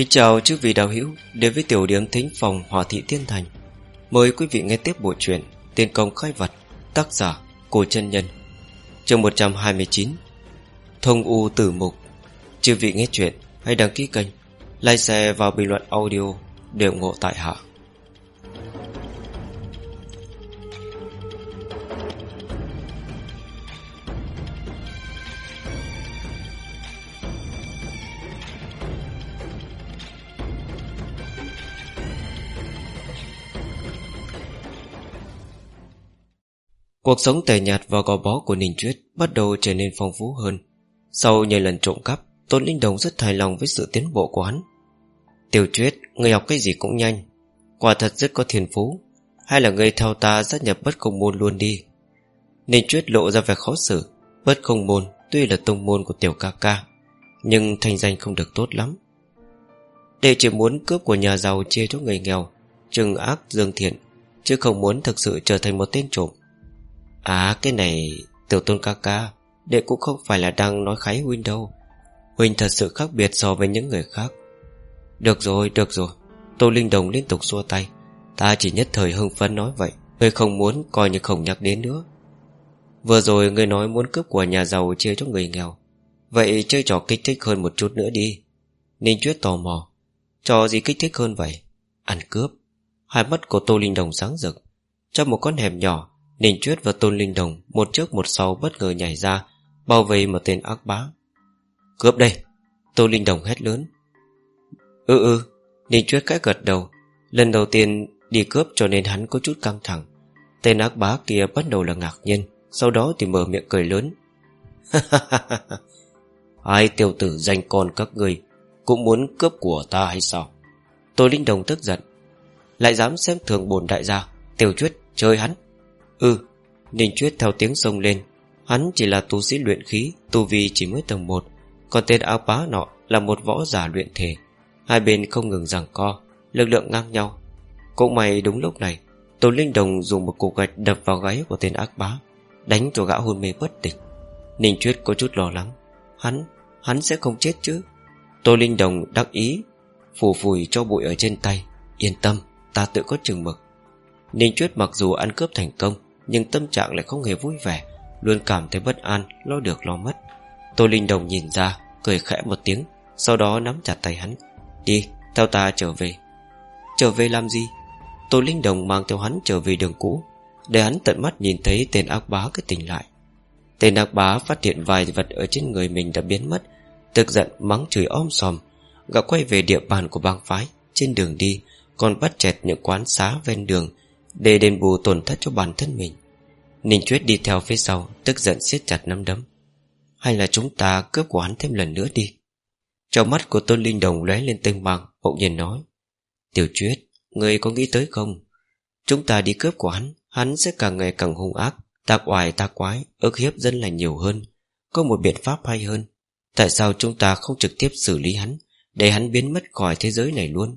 Kính chào chư vị đạo hữu đến với tiểu điểm thính phòng Hòa Thị Tiên Thành. Mời quý vị nghe tiếp bộ truyện Tiên công khai vật, tác giả Cổ chân nhân. Chương 129. Thông u tử mục. Chư vị nghe chuyện hãy đăng ký kênh, like share vào bình luận audio để ủng hộ tại hạ. Cuộc sống tẻ nhạt và gò bó của Ninh Chuyết bắt đầu trở nên phong phú hơn. Sau nhiều lần trộm cắp, Tôn Linh Đồng rất hài lòng với sự tiến bộ của hắn. Tiểu Chuyết, người học cái gì cũng nhanh. Quả thật rất có thiên phú. Hay là người theo ta gia nhập bất công môn luôn đi. Ninh Chuyết lộ ra vẻ khó xử. Bất công môn tuy là tông môn của tiểu ca ca, nhưng thành danh không được tốt lắm. Đệ chỉ muốn cướp của nhà giàu chia cho người nghèo, trừng ác dương thiện, chứ không muốn thực sự trở thành một tên trộm. À cái này Tiểu tôn ca ca Đệ cũng không phải là đang nói khái Huynh đâu. Huynh thật sự khác biệt so với những người khác. Được rồi, được rồi. Tô Linh Đồng liên tục xua tay. Ta chỉ nhất thời hưng phấn nói vậy. Ngươi không muốn coi như không nhắc đến nữa. Vừa rồi ngươi nói muốn cướp của nhà giàu chia cho người nghèo. Vậy chơi trò kích thích hơn một chút nữa đi. Ninh Chuyết tò mò. Trò gì kích thích hơn vậy? Ăn cướp. Hai mắt của Tô Linh Đồng sáng rực. Trong một con hẻm nhỏ Ninh Chuyết và Tôn Linh Đồng Một trước một sau bất ngờ nhảy ra, Bao vây một tên ác bá. Cướp đây! Tôn Linh Đồng hét lớn. Ừ ừ. Ninh Chuyết cái gật đầu. Lần đầu tiên đi cướp cho nên hắn có chút căng thẳng. Tên ác bá kia bắt đầu là ngạc nhiên, Sau đó thì mở miệng cười lớn. Hai tiểu tử danh con các người Cũng muốn cướp của ta hay sao? Tô Linh Đồng tức giận. Lại dám xem thường bồn đại gia, Tiểu Chuyết, chơi hắn. Ừ Ninh Chuyết theo tiếng sông lên. Hắn chỉ là tu sĩ luyện khí Tu vi chỉ mới tầng 1 Còn tên áo bá nọ là một võ giả luyện thể. Hai bên không ngừng giằng co Lực lượng ngang nhau. Cũng may đúng lúc này Tô Linh Đồng dùng một cục gạch đập vào gáy của tên ác bá Đánh cho gã hôn mê bất tỉnh. Ninh Chuyết có chút lo lắng. Hắn, hắn sẽ không chết chứ? Tô Linh Đồng đắc ý Phủ phủi cho bụi ở trên tay. Yên tâm, ta tự có chừng mực. Ninh Chuyết mặc dù ăn cướp thành công nhưng tâm trạng lại không hề vui vẻ, Luôn cảm thấy bất an, Lo được lo mất. Tô Linh Đồng nhìn ra, Cười khẽ một tiếng, Sau đó nắm chặt tay hắn. Đi, theo ta trở về. Trở về làm gì? Tô Linh Đồng mang theo hắn trở về đường cũ, Để hắn tận mắt nhìn thấy tên ác bá cứ tỉnh lại. Tên ác bá phát hiện vài vật ở trên người mình đã biến mất, Tức giận mắng chửi om sòm, Gã quay về địa bàn của bang phái, Trên đường đi, Còn bắt chẹt những quán xá ven đường để đền bù tổn thất cho bản thân mình, Ninh Chuyết đi theo phía sau, Tức giận siết chặt nắm đấm. Hay là chúng ta cướp của hắn thêm lần nữa đi? Trong mắt của Tôn Linh Đồng lóe lên tinh mang Bỗng nhiên nói, Tiểu Chuyết Người có nghĩ tới không? Chúng ta đi cướp của hắn Hắn sẽ càng ngày càng hung ác, Tạc oải tạc quái, ức hiếp dân là nhiều hơn, Có một biện pháp hay hơn. Tại sao chúng ta không trực tiếp xử lý hắn, Để hắn biến mất khỏi thế giới này luôn?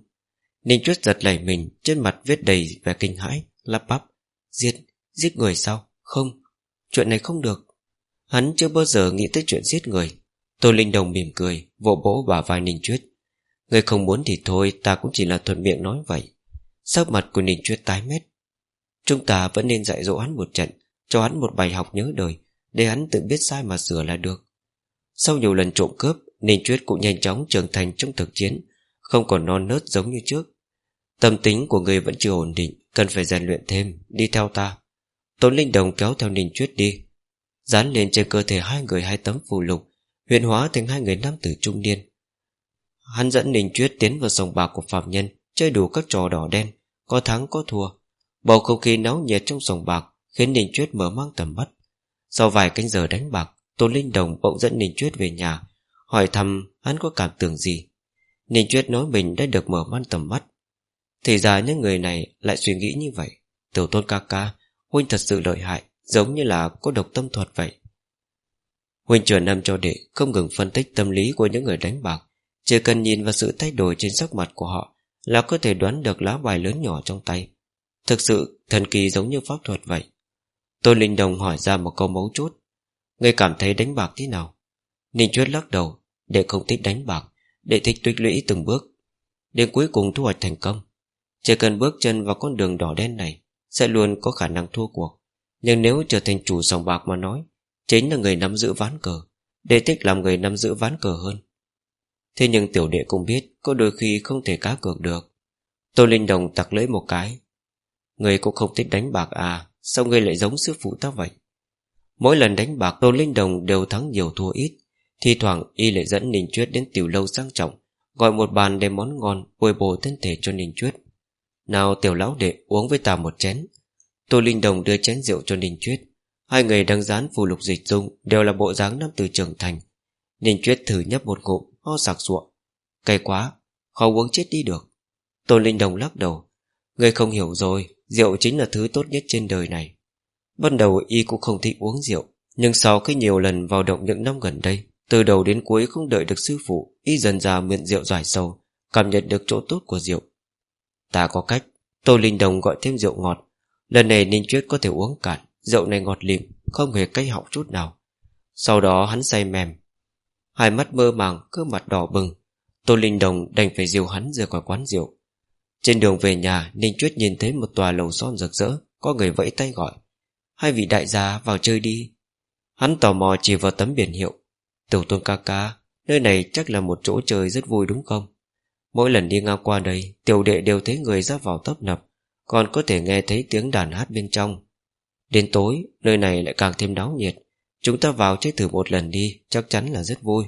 Ninh Chuyết giật lẩy mình Trên mặt viết đầy vẻ kinh hãi Lắp bắp Giết, giết người sao? Không, chuyện này không được. Hắn chưa bao giờ nghĩ tới chuyện giết người. Tô Linh Đồng mỉm cười Vỗ bỗ bả vai Ninh Chuyết Người không muốn thì thôi ta cũng chỉ là thuận miệng nói vậy. Sắc mặt của Ninh Chuyết tái mét. Chúng ta vẫn nên dạy dỗ hắn một trận Cho hắn một bài học nhớ đời Để hắn tự biết sai mà sửa là được. Sau nhiều lần trộm cướp Ninh Chuyết cũng nhanh chóng trưởng thành trong thực chiến Không còn non nớt giống như trước. Tâm tính của người vẫn chưa ổn định, Cần phải rèn luyện thêm, Đi theo ta. Tôn Linh Đồng kéo theo Ninh Chuyết đi. Dán lên trên cơ thể hai người hai tấm phù lục Huyện hóa thành hai người nam tử trung niên. Hắn dẫn Ninh Chuyết tiến vào sòng bạc của phạm nhân, Chơi đủ các trò đỏ đen, Có thắng có thua. Bầu không khí náo nhiệt trong sòng bạc Khiến Ninh Chuyết mở mang tầm mắt. Sau vài canh giờ đánh bạc, Tôn Linh Đồng bỗng dẫn Ninh Chuyết về nhà, Hỏi thăm hắn có cảm tưởng gì. Ninh Chuyết nói mình đã được mở mang tầm mắt thì ra những người này lại suy nghĩ như vậy. Tiểu tôn ca ca, Huynh thật sự lợi hại, Giống như là có độc tâm thuật vậy. Huynh trưởng năm cho đệ Không ngừng phân tích tâm lý của những người đánh bạc. Chỉ cần nhìn vào sự thay đổi trên sắc mặt của họ Là có thể đoán được lá bài lớn nhỏ trong tay. Thực sự, thần kỳ giống như pháp thuật vậy. Tôn Linh Đồng hỏi ra một câu mấu chốt. Người cảm thấy đánh bạc thế nào? Ninh Chuyết lắc đầu. Đệ không thích đánh bạc. Đệ thích tuyệt lũy từng bước. Đến cuối cùng thu hoạch thành công. Chỉ cần bước chân vào con đường đỏ đen này, Sẽ luôn có khả năng thua cuộc. Nhưng nếu trở thành chủ sòng bạc mà nói, Chính là người nắm giữ ván cờ, Để thích làm người nắm giữ ván cờ hơn. Thế nhưng tiểu đệ cũng biết, Có đôi khi không thể cá cược được. Tô Linh Đồng tặc lưỡi một cái. Người cũng không thích đánh bạc à Sao người lại giống sư phụ ta vậy? Mỗi lần đánh bạc, Tô Linh Đồng đều thắng nhiều thua ít. Thì thoảng, y lại dẫn Ninh Chuyết đến tiểu lâu sang trọng, Gọi một bàn đem món ngon Bồi bổ thân thể cho Ninh Chuyết. Nào tiểu lão đệ uống với ta một chén. Tô Linh Đồng đưa chén rượu cho Ninh Chuyết. Hai người đang dán phù lục dịch dung Đều là bộ dáng năm từ trưởng thành. Ninh Chuyết thử nhấp một ngụm Ho sặc sụa. Cay quá, khó uống chết đi được. Tô Linh Đồng lắc đầu. Người không hiểu rồi, rượu chính là thứ tốt nhất trên đời này. Ban đầu y cũng không thích uống rượu Nhưng sau khi nhiều lần vào động những năm gần đây Từ đầu đến cuối không đợi được sư phụ Y dần ra miệng rượu giải sâu Cảm nhận được chỗ tốt của rượu. Ta có cách. Tô Linh Đồng gọi thêm rượu ngọt. Lần này Ninh Chuyết có thể uống cạn. Rượu này ngọt lịm, Không hề cay họng chút nào. Sau đó hắn say mềm. Hai mắt mơ màng, cơ mặt đỏ bừng. Tô Linh Đồng đành phải diều hắn rời khỏi quán rượu. Trên đường về nhà, Ninh Chuyết nhìn thấy một tòa lầu son rực rỡ, Có người vẫy tay gọi. Hai vị đại gia vào chơi đi. Hắn tò mò chỉ vào tấm biển hiệu. Tiểu tôn ca ca, Nơi này chắc là một chỗ chơi rất vui đúng không? Mỗi lần đi ngang qua đây Tiểu đệ đều thấy người ra vào tấp nập Còn có thể nghe thấy tiếng đàn hát bên trong. Đến tối Nơi này lại càng thêm náo nhiệt. Chúng ta vào chơi thử một lần đi Chắc chắn là rất vui.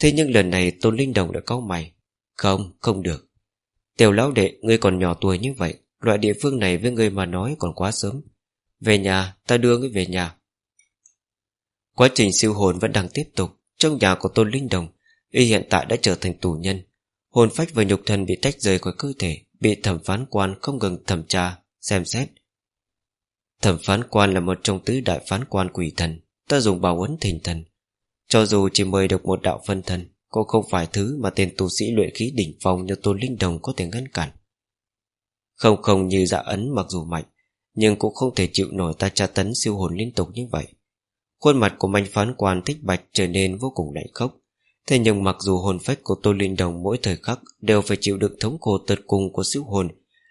Thế nhưng lần này Tôn Linh Đồng đã cau mày. Không, không được. Tiểu lão đệ, ngươi còn nhỏ tuổi như vậy Loại địa phương này với ngươi mà nói còn quá sớm. Về nhà ta đưa ngươi về nhà. Quá trình siêu hồn vẫn đang tiếp tục. Trong nhà của Tôn Linh Đồng Y hiện tại đã trở thành tù nhân. Hồn phách và nhục thân bị tách rời khỏi cơ thể, Bị thẩm phán quan không ngừng thẩm tra, Xem xét. Thẩm phán quan là một trong tứ đại phán quan quỷ thần, Ta dùng bảo ấn thình thần. Cho dù chỉ mời được một đạo phân thần, Cũng không phải thứ mà tên tu sĩ luyện khí đỉnh phong Như Tôn Linh Đồng có thể ngăn cản. Không không như dạ ấn mặc dù mạnh, nhưng cũng không thể chịu nổi ta tra tấn siêu hồn liên tục như vậy. Khuôn mặt của manh phán quan thích bạch trở nên vô cùng lạnh khốc. Thế nhưng mặc dù hồn phách của Tô Linh Đồng mỗi thời khắc Đều phải chịu đựng thống khổ tật cùng của siêu hồn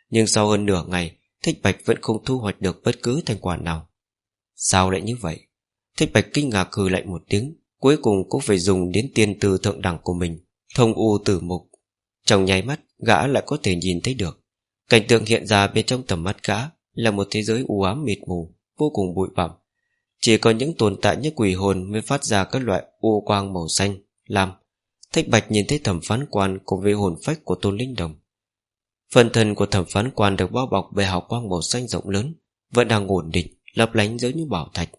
Nhưng sau hơn nửa ngày Thích Bạch vẫn không thu hoạch được bất cứ thành quả nào. Sao lại như vậy? Thích Bạch kinh ngạc hừ lạnh một tiếng Cuối cùng cũng phải dùng đến tiên từ thượng đẳng của mình Thông u tử mục. Trong nháy mắt gã lại có thể nhìn thấy được. Cảnh tượng hiện ra bên trong tầm mắt gã là một thế giới u ám mịt mù, vô cùng bụi bặm. Chỉ có những tồn tại như quỷ hồn mới phát ra các loại u quang màu xanh, lam. Thách Bạch nhìn thấy thẩm phán quan cùng với hồn phách của Tôn Linh Đồng. Phần thân của thẩm phán quan được bao bọc bởi hào quang màu xanh rộng lớn, vẫn đang ổn định, lấp lánh giống như bảo thạch.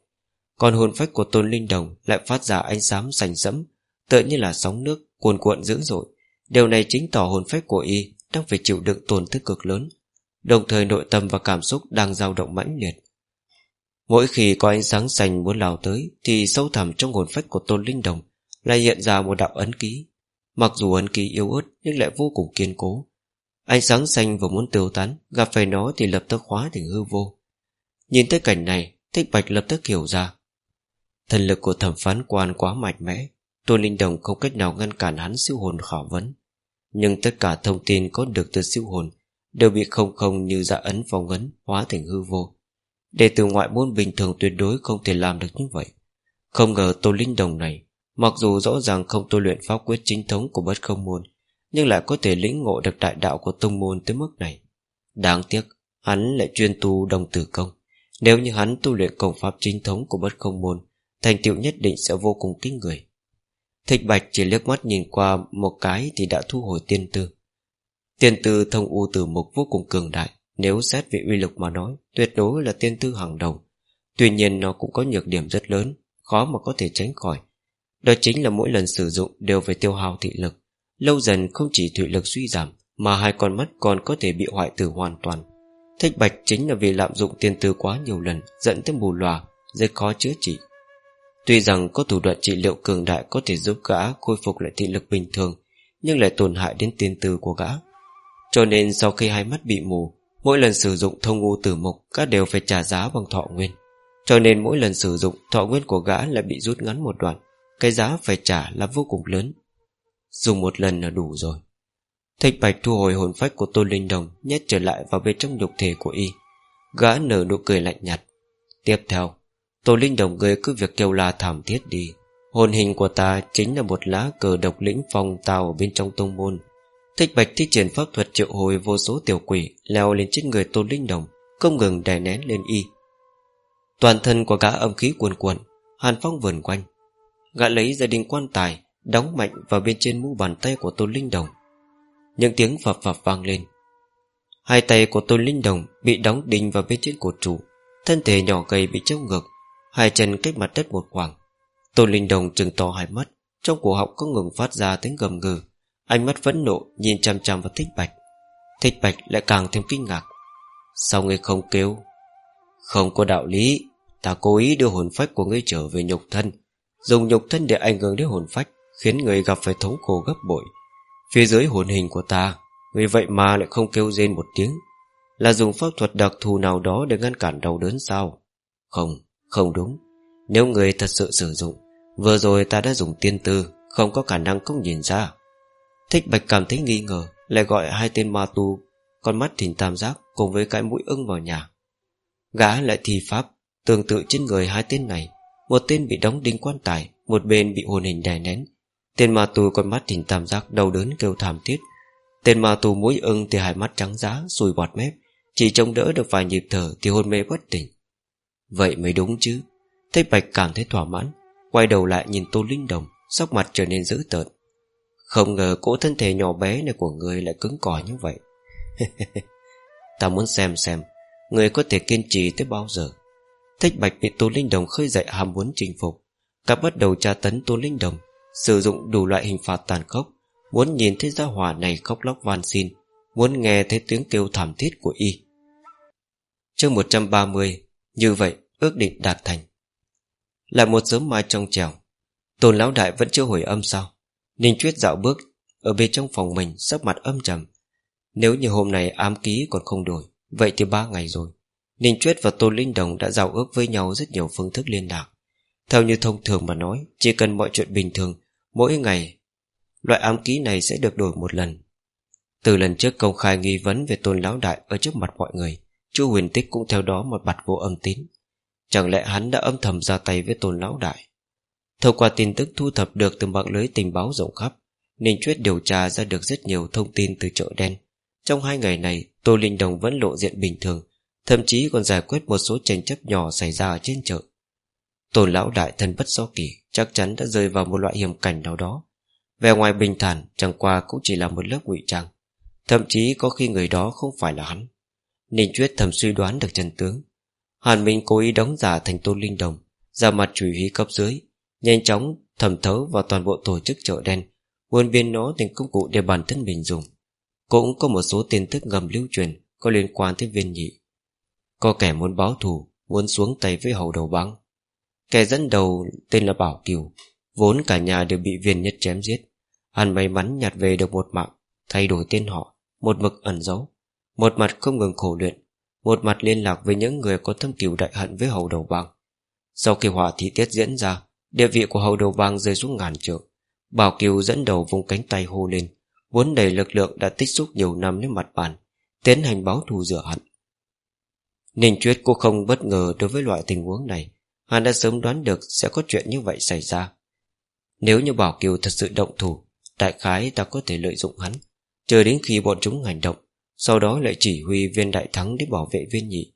Còn hồn phách của Tôn Linh Đồng lại phát ra ánh sáng sành sẫm, tựa như là sóng nước cuồn cuộn dữ dội. Điều này chính tỏ hồn phách của y đang phải chịu đựng tổn thức cực lớn, Đồng thời nội tâm và cảm xúc đang dao động mãnh liệt Mỗi khi có ánh sáng xanh muốn lao tới Thì sâu thẳm trong hồn phách của Tôn Linh Đồng lại hiện ra một đạo ấn ký. Mặc dù ấn ký yếu ớt, Nhưng lại vô cùng kiên cố. Ánh sáng xanh vừa muốn tiêu tán, Gặp phải nó thì lập tức hóa thành hư vô. Nhìn tới cảnh này, Thích Bạch lập tức hiểu ra. Thần lực của thẩm phán quan quá mạnh mẽ, Tôn Linh Đồng không cách nào ngăn cản hắn siêu hồn khảo vấn. Nhưng tất cả thông tin có được từ siêu hồn đều bị không không như dạ ấn phong ấn hóa thành hư vô. Để từ ngoại môn bình thường tuyệt đối không thể làm được như vậy. Không ngờ tôn linh đồng này mặc dù rõ ràng không tu luyện pháp quyết chính thống của bất không môn, nhưng lại có thể lĩnh ngộ được đại đạo của tông môn tới mức này. Đáng tiếc, hắn lại chuyên tu đồng tử công. Nếu như hắn tu luyện công pháp chính thống của bất không môn, thành tựu nhất định sẽ vô cùng kinh người. Thích bạch chỉ liếc mắt nhìn qua một cái thì đã thu hồi tiên tư. Tiên tư thông u tử mục vô cùng cường đại, Nếu xét về uy lực mà nói, Tuyệt đối là tiên tư hàng đầu. Tuy nhiên nó cũng có nhược điểm rất lớn, Khó mà có thể tránh khỏi đó chính là mỗi lần sử dụng đều phải tiêu hao thị lực. Lâu dần không chỉ thị lực suy giảm, Mà hai con mắt còn có thể bị hoại tử hoàn toàn. Thích bạch chính là vì lạm dụng tiền tư quá nhiều lần, Dẫn tới mù lòa Rất khó chữa trị. Tuy rằng có thủ đoạn trị liệu cường đại Có thể giúp gã khôi phục lại thị lực bình thường, Nhưng lại tổn hại đến tiền tư của gã. Cho nên sau khi hai mắt bị mù, Mỗi lần sử dụng thông u tử mục Các đều phải trả giá bằng thọ nguyên. Cho nên mỗi lần sử dụng, Thọ nguyên của gã lại bị rút ngắn một đoạn. Cái giá phải trả là vô cùng lớn. Dùng một lần là đủ rồi. Thạch Bạch thu hồi hồn phách của Tôn Linh Đồng, Nhét trở lại vào bên trong nhục thể của y. Gã nở nụ cười lạnh nhạt. Tiếp theo, Tôn Linh Đồng gây cứ việc kêu la thảm thiết đi. Hồn hình của ta chính là một lá cờ độc lĩnh phong tào ở bên trong tông môn. Thích Bạch thi triển pháp thuật triệu hồi vô số tiểu quỷ, Leo lên trên người Tôn Linh Đồng, Không ngừng đè nén lên y. Toàn thân của gã âm khí cuồn cuộn, Hàn phong vườn quanh. Gã lấy gia đình quan tài, Đóng mạnh vào bên trên mu bàn tay của Tôn Linh Đồng. Những tiếng phập phập vang lên. Hai tay của Tôn Linh Đồng Bị đóng đinh vào bên trên cột trụ Thân thể nhỏ gầy bị trông ngực Hai chân cách mặt đất một khoảng. Tôn Linh Đồng trừng to hai mắt, Trong cổ họng có ngừng phát ra tiếng gầm gừ, Ánh mắt vẫn nộ nhìn chăm chăm vào thích bạch. Thích bạch lại càng thêm kinh ngạc. Sao ngươi không kêu? Không có đạo lý, Ta cố ý đưa hồn phách của ngươi trở về nhục thân. Dùng nhục thân để ảnh hưởng đến hồn phách Khiến người gặp phải thống khổ gấp bội. Phía dưới hồn hình của ta người vậy mà lại không kêu rên một tiếng. Là dùng pháp thuật đặc thù nào đó Để ngăn cản đau đớn sao? Không, không đúng. Nếu người thật sự sử dụng Vừa rồi ta đã dùng tiên tư Không có khả năng không nhìn ra. Thích Bạch cảm thấy nghi ngờ Lại gọi hai tên ma tu Con mắt thỉnh tam giác cùng với cái mũi ưng vào nhà. Gã lại thi pháp Tương tự trên người hai tên này. Một tên bị đóng đinh quan tài, Một bên bị hồn hình đè nén. Tên ma tù con mắt hình tam giác đau đớn kêu thảm thiết. Tên ma tù mũi ưng thì hai mắt trắng giá, Sùi bọt mép. Chỉ trông đỡ được vài nhịp thở thì hôn mê bất tỉnh. Vậy mới đúng chứ. Thấy Bạch cảm thấy thỏa mãn, Quay đầu lại nhìn Tô Linh Đồng, Sắc mặt trở nên dữ tợn. Không ngờ cỗ thân thể nhỏ bé này của người lại cứng cỏi như vậy. Ta muốn xem xem, Người có thể kiên trì tới bao giờ? Thích Bạch bị Tô Linh Đồng khơi dậy ham muốn chinh phục. Các bắt đầu tra tấn Tô Linh Đồng, Sử dụng đủ loại hình phạt tàn khốc, Muốn nhìn thấy gia hỏa này khóc lóc van xin, Muốn nghe thấy tiếng kêu thảm thiết của y. Chương 130 Như vậy, ước định đạt thành. Lại một sớm mai trong trèo Tôn lão đại vẫn chưa hồi âm sao? Ninh Chuyết dạo bước, Ở bên trong phòng mình, sắc mặt âm trầm. Nếu như hôm nay ám ký còn không đổi, Vậy thì ba ngày rồi. Ninh Chuyết và Tôn Linh Đồng đã giao ước với nhau Rất nhiều phương thức liên lạc. Theo như thông thường mà nói, Chỉ cần mọi chuyện bình thường, Mỗi ngày, Loại ám ký này sẽ được đổi một lần. Từ lần trước công khai nghi vấn Về Tôn Lão Đại ở trước mặt mọi người, Chu huyền tích cũng theo đó một bặt vô âm tín. Chẳng lẽ hắn đã âm thầm ra tay với Tôn Lão Đại? Thông qua tin tức thu thập được từ mạng lưới tình báo rộng khắp, Ninh Chuyết điều tra ra được rất nhiều thông tin từ chợ đen. Trong hai ngày này Tô Linh Đồng vẫn lộ diện bình thường Thậm chí còn giải quyết một số tranh chấp nhỏ xảy ra ở trên chợ. Tôn lão đại thân bất do kỳ Chắc chắn đã rơi vào một loại hiểm cảnh nào đó. Về ngoài bình thản, Chẳng qua cũng chỉ là một lớp ngụy trang. Thậm chí có khi người đó không phải là hắn. Ninh Chuyết thầm suy đoán được chân tướng. Hàn Minh cố ý đóng giả thành Tôn Linh Đồng, Ra mặt chủ ý cấp dưới, Nhanh chóng thẩm thấu vào toàn bộ tổ chức chợ đen, buôn biến nó thành công cụ để bản thân mình dùng. Cũng có một số tin tức ngầm lưu truyền Có liên quan tới viên nhị. Có kẻ muốn báo thù, Muốn xuống tay với hầu đầu băng Kẻ dẫn đầu tên là Bảo Kiều, Vốn cả nhà đều bị viên nhất chém giết. Hắn may mắn nhặt về được một mạng, Thay đổi tên họ, Một mực ẩn giấu. Một mặt không ngừng khổ luyện, Một mặt liên lạc với những người có thâm cửu đại hận với hầu đầu băng Sau khi hỏa thị tiết diễn ra, Địa vị của hầu đầu bang rơi xuống ngàn trượng. Bảo Kiều dẫn đầu vùng cánh tay hô lên, Vốn đầy lực lượng đã tích xúc nhiều năm lên mặt bàn, Tiến hành báo thù rửa hận. Ninh Chuyết cô không bất ngờ đối với loại tình huống này. Hắn đã sớm đoán được sẽ có chuyện như vậy xảy ra. Nếu như Bảo Kiều thật sự động thủ, Đại khái ta có thể lợi dụng hắn. Chờ đến khi bọn chúng hành động, Sau đó lại chỉ huy viên đại thắng để bảo vệ viên nhị.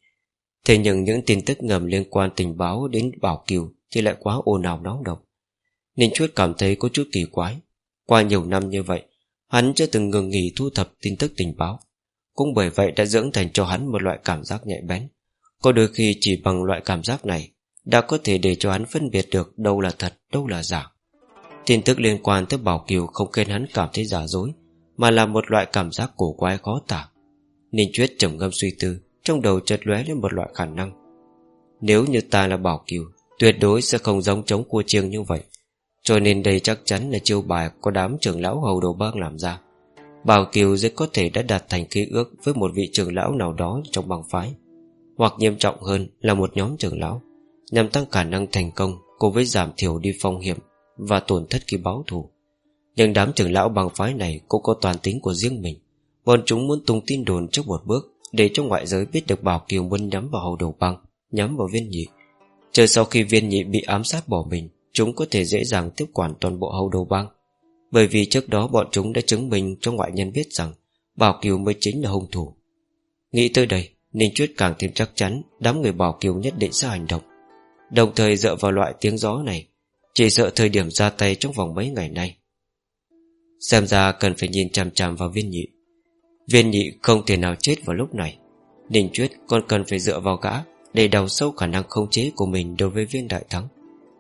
Thế nhưng những tin tức ngầm liên quan tình báo đến Bảo Kiều Thì lại quá ồn ào nóng động. Ninh Chuyết cảm thấy có chút kỳ quái. Qua nhiều năm như vậy, Hắn chưa từng ngừng nghỉ thu thập tin tức tình báo. Cũng bởi vậy đã dưỡng thành cho hắn một loại cảm giác nhạy bén Có đôi khi chỉ bằng loại cảm giác này đã có thể để cho hắn phân biệt được đâu là thật, đâu là giả. Tin tức liên quan tới Bảo Kiều không khiến hắn cảm thấy giả dối, mà là một loại cảm giác cổ quái khó tả. Ninh Chuyết trầm ngâm suy tư, trong đầu chợt lóe lên một loại khả năng. Nếu như ta là Bảo Kiều, tuyệt đối sẽ không giống chống cua chiêng như vậy. Cho nên đây chắc chắn là chiêu bài có đám trưởng lão hầu đầu bác làm ra. Bảo Kiều rất có thể đã đạt thành ký ước với một vị trưởng lão nào đó trong bang phái. Hoặc nghiêm trọng hơn là một nhóm trưởng lão, nhằm tăng khả năng thành công cùng với giảm thiểu đi phong hiểm và tổn thất khi báo thù. Nhưng đám trưởng lão bằng phái này Cũng có toàn tính của riêng mình Bọn chúng muốn tung tin đồn trước một bước Để cho ngoại giới biết được Bảo Kiều muốn nhắm vào hầu đầu băng Nhắm vào viên nhị Chờ sau khi viên nhị bị ám sát bỏ mình, Chúng có thể dễ dàng tiếp quản toàn bộ hầu đầu băng bởi vì trước đó bọn chúng đã chứng minh cho ngoại nhân biết rằng Bảo Kiều mới chính là hung thủ. Nghĩ tới đây, Ninh Chuyết càng thêm chắc chắn Đám người Bảo Kiều nhất định sẽ hành động. Đồng thời dựa vào loại tiếng gió này, Chỉ sợ thời điểm ra tay trong vòng mấy ngày nay. Xem ra cần phải nhìn chằm chằm vào viên nhị. Viên nhị không thể nào chết vào lúc này. Ninh Chuyết còn cần phải dựa vào gã Để đào sâu khả năng không chế của mình Đối với viên đại thắng,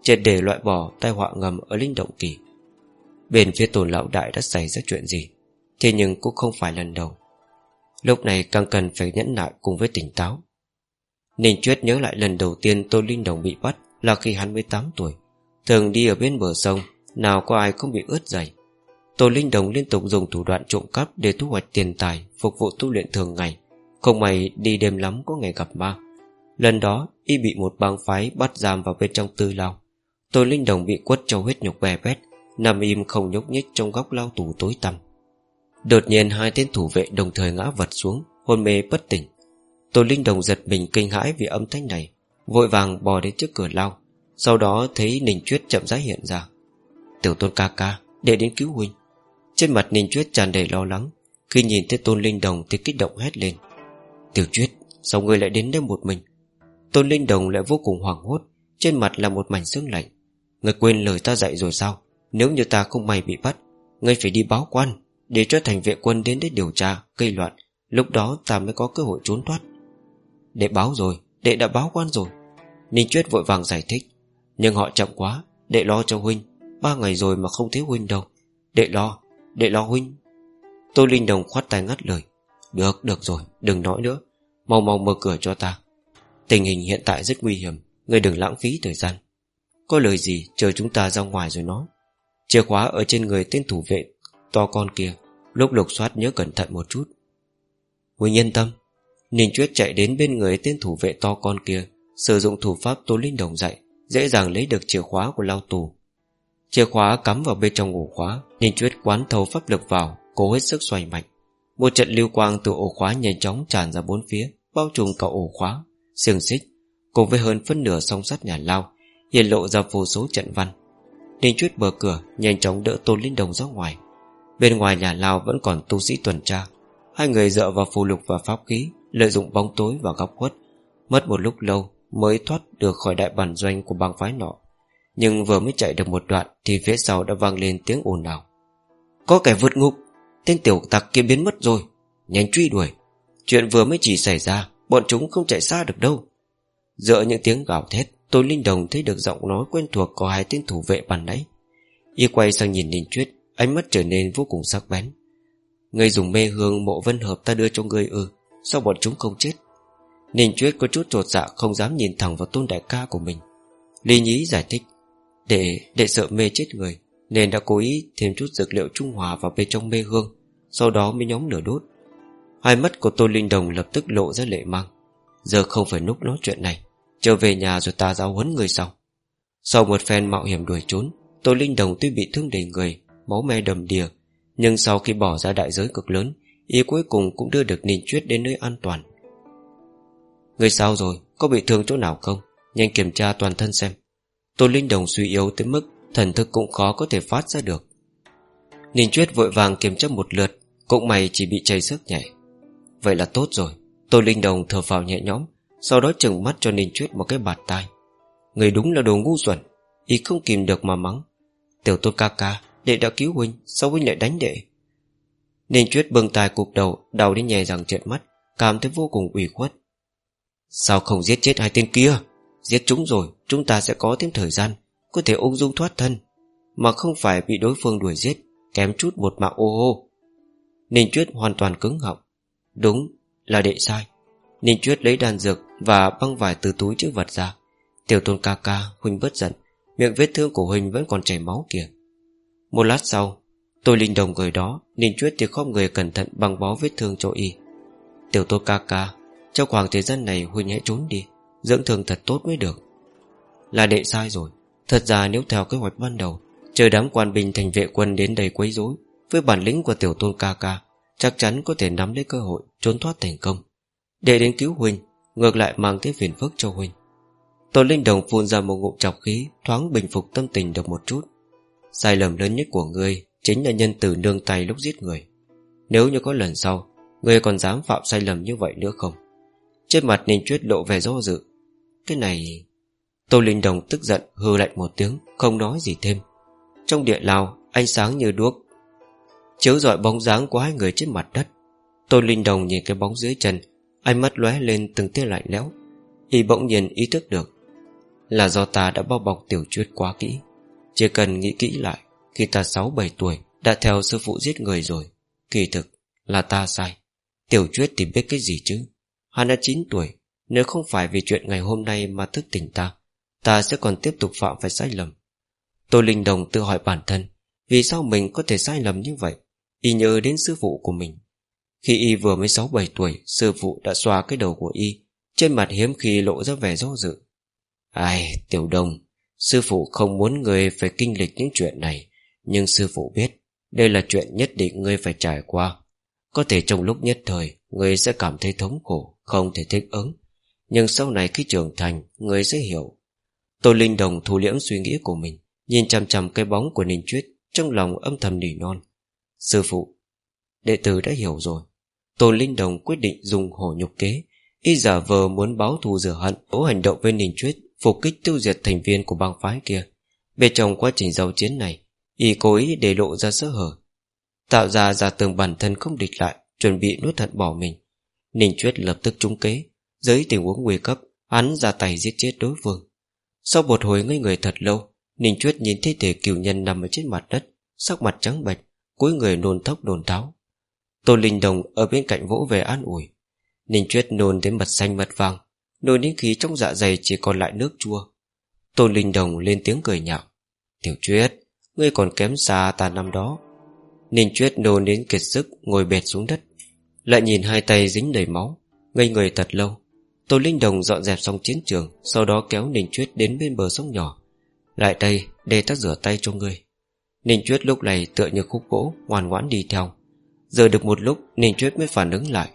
Triệt để loại bỏ tai họa ngầm ở linh động kỳ. Bên phía tồn lão đại đã xảy ra chuyện gì? Thế nhưng cũng không phải lần đầu. Lúc này càng cần phải nhẫn nại cùng với tỉnh táo. Ninh Chuyết nhớ lại lần đầu tiên tôn Linh Đồng bị bắt Là khi hắn 18 tuổi. Thường đi ở bên bờ sông, Nào có ai không bị ướt dày tôn Linh Đồng liên tục dùng thủ đoạn trộm cắp Để thu hoạch tiền tài, Phục vụ tu luyện thường ngày. Không may đi đêm lắm có ngày gặp ma. Lần đó, y bị một bang phái Bắt giam vào bên trong tư lao. Tôn Linh Đồng bị quất cho huyết nhục bè bét Nằm im không nhúc nhích trong góc lao tù tối tăm. Đột nhiên hai tên thủ vệ đồng thời ngã vật xuống, Hôn mê bất tỉnh. Tô Linh Đồng giật mình kinh hãi vì âm thanh này, Vội vàng bò đến trước cửa lao, Sau đó thấy Ninh Chuyết chậm rãi hiện ra. Tiểu tôn ca ca, Để đến cứu huynh. Trên mặt Ninh Chuyết tràn đầy lo lắng, Khi nhìn thấy Tôn Linh Đồng thì kích động hét lên. Tiểu Chuyết, Sao ngươi lại đến đây một mình? Tôn Linh Đồng lại vô cùng hoảng hốt, Trên mặt là một mảnh sương lạnh. Người quên lời ta dạy rồi sao? Nếu như ta không may bị bắt Ngươi phải đi báo quan Để cho thành vệ quân đến để điều tra Gây loạn. Lúc đó ta mới có cơ hội trốn thoát. Đệ báo rồi Đệ đã báo quan rồi. Ninh Chuyết vội vàng giải thích. Nhưng họ chậm quá Đệ lo cho huynh. Ba ngày rồi mà không thấy huynh đâu. Đệ lo Đệ lo huynh. Tô Linh Đồng khoát tay ngắt lời. Được, được rồi, đừng nói nữa. Mau mau mở cửa cho ta. Tình hình hiện tại rất nguy hiểm. Ngươi đừng lãng phí thời gian. Có lời gì chờ chúng ta ra ngoài rồi nói. Chìa khóa ở trên người tên thủ vệ To con kia, Lúc lục soát nhớ cẩn thận một chút. Huynh yên tâm, Ninh Chuyết chạy đến bên người tên thủ vệ to con kia, Sử dụng thủ pháp Tô Linh Đồng dạy, Dễ dàng lấy được chìa khóa của lao tù. Chìa khóa cắm vào bên trong ổ khóa, Ninh Chuyết quán thầu pháp lực vào, Cố hết sức xoay mạnh. Một trận lưu quang từ ổ khóa nhanh chóng tràn ra bốn phía, Bao trùm cả ổ khóa, xiềng xích, Cùng với hơn phân nửa song sắt nhà lao, Hiện lộ ra vô số trận văn. Ninh Chuyết bờ cửa, Nhanh chóng đỡ Tôn Linh Đồng ra ngoài. Bên ngoài nhà lào vẫn còn tu sĩ tuần tra. Hai người dựa vào phù lục và pháp khí, Lợi dụng bóng tối và góc khuất. Mất một lúc lâu mới thoát được khỏi đại bản doanh của bang phái nọ. Nhưng vừa mới chạy được một đoạn Thì phía sau đã vang lên tiếng ồn ào. Có kẻ vượt ngục, Tên tiểu tặc kia biến mất rồi. Nhanh truy đuổi. Chuyện vừa mới chỉ xảy ra, Bọn chúng không chạy xa được đâu. Dựa những tiếng gào thét Tôn Linh Đồng thấy được giọng nói quen thuộc Của hai tên thủ vệ bàn nãy. Y quay sang nhìn Ninh Chuyết Ánh mắt trở nên vô cùng sắc bén. Ngươi dùng mê hương mộ vân hợp ta đưa cho ngươi ư Sao bọn chúng không chết? Ninh Chuyết có chút trột dạ không dám nhìn thẳng vào tôn đại ca của mình. Lý Nhí giải thích, Để để sợ mê chết người, Nên đã cố ý thêm chút dược liệu trung hòa vào bên trong mê hương, Sau đó mới nhóm lửa đốt. Hai mắt của Tôn Linh Đồng lập tức lộ ra lệ mang. Giờ không phải lúc nói chuyện này. Trở về nhà rồi ta giáo huấn người sau. Sau một phen mạo hiểm đuổi trốn, tôi Linh Đồng tuy bị thương đầy người, Máu me đầm đìa, Nhưng sau khi bỏ ra đại giới cực lớn Y cuối cùng cũng đưa được Ninh Chuyết đến nơi an toàn. Người sao rồi? Có bị thương chỗ nào không? Nhanh kiểm tra toàn thân xem. Tôi Linh Đồng suy yếu tới mức Thần thức cũng khó có thể phát ra được. Ninh Chuyết vội vàng kiểm tra một lượt, Cũng may chỉ bị chảy sức nhảy Vậy là tốt rồi. Tôi Linh Đồng thở phào nhẹ nhõm sau đó trừng mắt cho Ninh Chuyết một cái bạt tai. Người đúng là đồ ngu xuẩn, Y không kìm được mà mắng. Tiểu tôn ca ca, Đệ đã cứu huynh, Sao huynh lại đánh đệ? Ninh Chuyết bưng tài cục đầu, đau đến nhè rằng trợn mắt, Cảm thấy vô cùng ủy khuất. Sao không giết chết hai tên kia? Giết chúng rồi, chúng ta sẽ có thêm thời gian, Có thể ung dung thoát thân. Mà không phải bị đối phương đuổi giết, Kém chút một mạng ô hô. Ninh Chuyết hoàn toàn cứng họng. Đúng, là đệ sai. Ninh Chuyết lấy đàn dược Và băng vải từ túi chữ vật ra. Tiểu tôn ca ca Huynh bớt giận, Miệng vết thương của Huynh vẫn còn chảy máu kìa. Một lát sau, Tôi linh đồng người đó, Ninh Chuyết thì không người cẩn thận băng bó vết thương cho y. Tiểu tôn ca ca, Trong khoảng thời gian này Huynh hãy trốn đi, Dưỡng thương thật tốt mới được. Là đệ sai rồi, Thật ra nếu theo kế hoạch ban đầu, Chờ đám quan binh thành vệ quân đến đầy quấy rối, Với bản lĩnh của tiểu tôn ca ca, Chắc chắn có thể nắm lấy cơ hội Trốn thoát thành công. Để đến cứu Huynh Ngược lại mang tới phiền phức cho Huynh Tôn Linh Đồng phun ra một ngụm chọc khí, Thoáng bình phục tâm tình được một chút. Sai lầm lớn nhất của ngươi Chính là nhân từ nương tay lúc giết người. Nếu như có lần sau, Ngươi còn dám phạm sai lầm như vậy nữa không? Trên mặt Ninh Chuyết lộ vẻ do dự. Cái này Tô Linh Đồng tức giận hư lạnh một tiếng, Không nói gì thêm. Trong địa lao, ánh sáng như đuốc, Chiếu rọi bóng dáng của hai người trên mặt đất. Tô Linh Đồng nhìn cái bóng dưới chân Ánh mắt lóe lên từng tia lạnh lẽo. Y bỗng nhiên ý thức được Là do ta đã bao bọc tiểu truyết quá kỹ. Chỉ cần nghĩ kỹ lại, Khi ta 6-7 tuổi Đã theo sư phụ giết người rồi, Kỳ thực là ta sai. Tiểu truyết thì biết cái gì chứ? Hắn đã 9 tuổi, Nếu không phải vì chuyện ngày hôm nay mà thức tỉnh ta Ta sẽ còn tiếp tục phạm phải sai lầm. Tô Linh Đồng tự hỏi bản thân, Vì sao mình có thể sai lầm như vậy? Y nhớ đến sư phụ của mình khi Y vừa mới 6-7 tuổi, Sư phụ đã xoa cái đầu của Y, Trên mặt hiếm khi lộ ra vẻ do dự. Ai, tiểu đồng, Sư phụ không muốn người phải kinh lịch những chuyện này, Nhưng sư phụ biết, Đây là chuyện nhất định ngươi phải trải qua. Có thể trong lúc nhất thời Ngươi sẽ cảm thấy thống khổ, Không thể thích ứng. Nhưng sau này khi trưởng thành Ngươi sẽ hiểu. Tô Linh Đồng thu liễm suy nghĩ của mình, Nhìn chằm chằm cái bóng của Ninh Chuyết, Trong lòng âm thầm nỉ non. Sư phụ, Đệ tử đã hiểu rồi. Tôn Linh Đồng quyết định dùng hổ nhục kế. Y giả vờ muốn báo thù rửa hận Cố hành động với Ninh Chuyết, Phục kích tiêu diệt thành viên của bang phái kia. Bên trong quá trình giao chiến này, Y cố ý để lộ ra sơ hở, Tạo ra giả tường bản thân không địch lại, Chuẩn bị nuốt hận bỏ mình. Ninh Chuyết lập tức trúng kế, Dưới tình huống nguy cấp, Hắn ra tay giết chết đối phương. Sau một hồi ngây người thật lâu, Ninh Chuyết nhìn thấy thể cửu nhân nằm ở trên mặt đất, Sắc mặt trắng bệch cúi người nôn thốc đồn tháo. Tôn Linh Đồng ở bên cạnh vỗ về an ủi. Ninh Chuyết nôn đến mật xanh mật vàng Nôn đến khí trong dạ dày chỉ còn lại nước chua. Tôn Linh Đồng lên tiếng cười nhạo. Tiểu Chuyết Ngươi còn kém xa ta năm đó. Ninh Chuyết nôn đến kiệt sức, Ngồi bệt xuống đất. Lại nhìn hai tay dính đầy máu, Ngây người thật lâu. Tôn Linh Đồng dọn dẹp xong chiến trường, Sau đó kéo Ninh Chuyết đến bên bờ sông nhỏ. Lại đây, để ta rửa tay cho ngươi. Ninh Chuyết lúc này tựa như khúc gỗ, Ngoan ngoãn đi theo. Giờ được một lúc Ninh Chuyết mới phản ứng lại.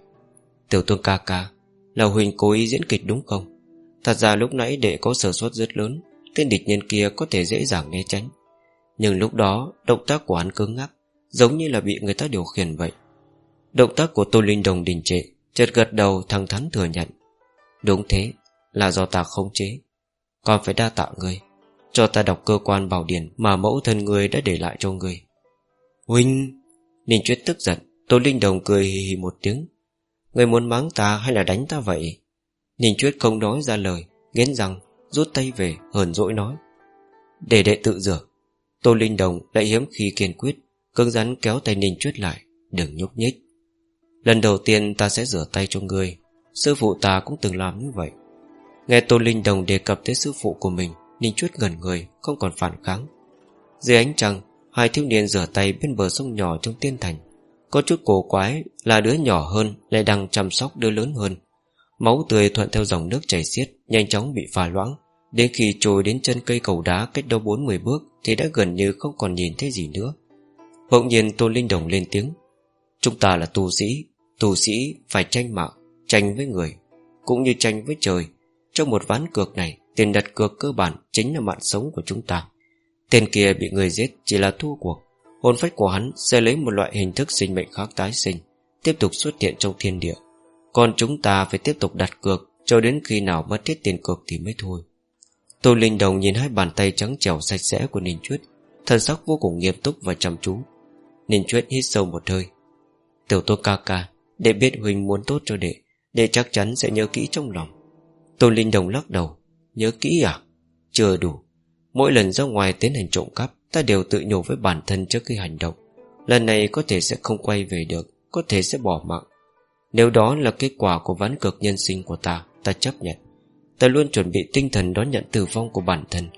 Tiểu tôn ca ca, Là Huỳnh cố ý diễn kịch đúng không? Thật ra lúc nãy đệ có sở suất rất lớn Tên địch nhân kia có thể dễ dàng né tránh. Nhưng lúc đó, Động tác của hắn cứng ngắc, Giống như là bị người ta điều khiển vậy. Động tác của Tô Linh Đồng đình trệ, Chợt gật đầu thẳng thắn thừa nhận. Đúng thế, Là do ta không chế. Còn phải đa tạ người cho ta đọc cơ quan bảo điển Mà mẫu thân người đã để lại cho người Huynh Ninh Chuyết tức giận. Tô Linh Đồng cười hì hì một tiếng. Người muốn mắng ta hay là đánh ta vậy? Ninh Chuyết không nói ra lời, Nghiến rằng rút tay về, hờn dỗi nói. Để đệ tự rửa. Tô Linh Đồng lại hiếm khi kiên quyết Cưng rắn kéo tay Ninh Chuyết lại, Đừng nhúc nhích. Lần đầu tiên ta sẽ rửa tay cho người Sư phụ ta cũng từng làm như vậy. Nghe Tô Linh Đồng đề cập tới sư phụ của mình, Ninh Chuyết gần người, Không còn phản kháng. Dưới ánh trăng, Hai thiếu niên rửa tay bên bờ sông nhỏ trong tiên thành. Có chút cổ quái là đứa nhỏ hơn Lại đang chăm sóc đứa lớn hơn. Máu tươi thuận theo dòng nước chảy xiết, Nhanh chóng bị phà loãng. Đến khi trôi đến chân cây cầu đá cách đâu 40 bước Thì đã gần như không còn nhìn thấy gì nữa. Bỗng nhiên Tôn Linh Đồng lên tiếng. Chúng ta là tu sĩ Tu sĩ phải tranh mạng Tranh với người, Cũng như tranh với trời. Trong một ván cược này, Tiền đặt cược cơ bản chính là mạng sống của chúng ta. Tên kia bị người giết chỉ là thua cuộc. Hồn phách của hắn sẽ lấy một loại hình thức sinh mệnh khác tái sinh, Tiếp tục xuất hiện trong thiên địa. Còn chúng ta phải tiếp tục đặt cược, Cho đến khi nào mất hết tiền cược thì mới thôi. Tô Linh Đồng nhìn hai bàn tay trắng trẻo sạch sẽ của Ninh Chuyết Thần sắc vô cùng nghiêm túc và chăm chú. Ninh Chuyết hít sâu một hơi. Tiểu tô ca ca, Để biết huynh muốn tốt cho đệ Đệ chắc chắn sẽ nhớ kỹ trong lòng. Tô Linh Đồng lắc đầu. Nhớ kỹ à? Chưa đủ. Mỗi lần ra ngoài tiến hành trộm cắp Ta đều tự nhủ với bản thân trước khi hành động. Lần này có thể sẽ không quay về được, Có thể sẽ bỏ mạng. Nếu đó là kết quả của ván cực nhân sinh của ta Ta chấp nhận. Ta luôn chuẩn bị tinh thần đón nhận tử vong của bản thân.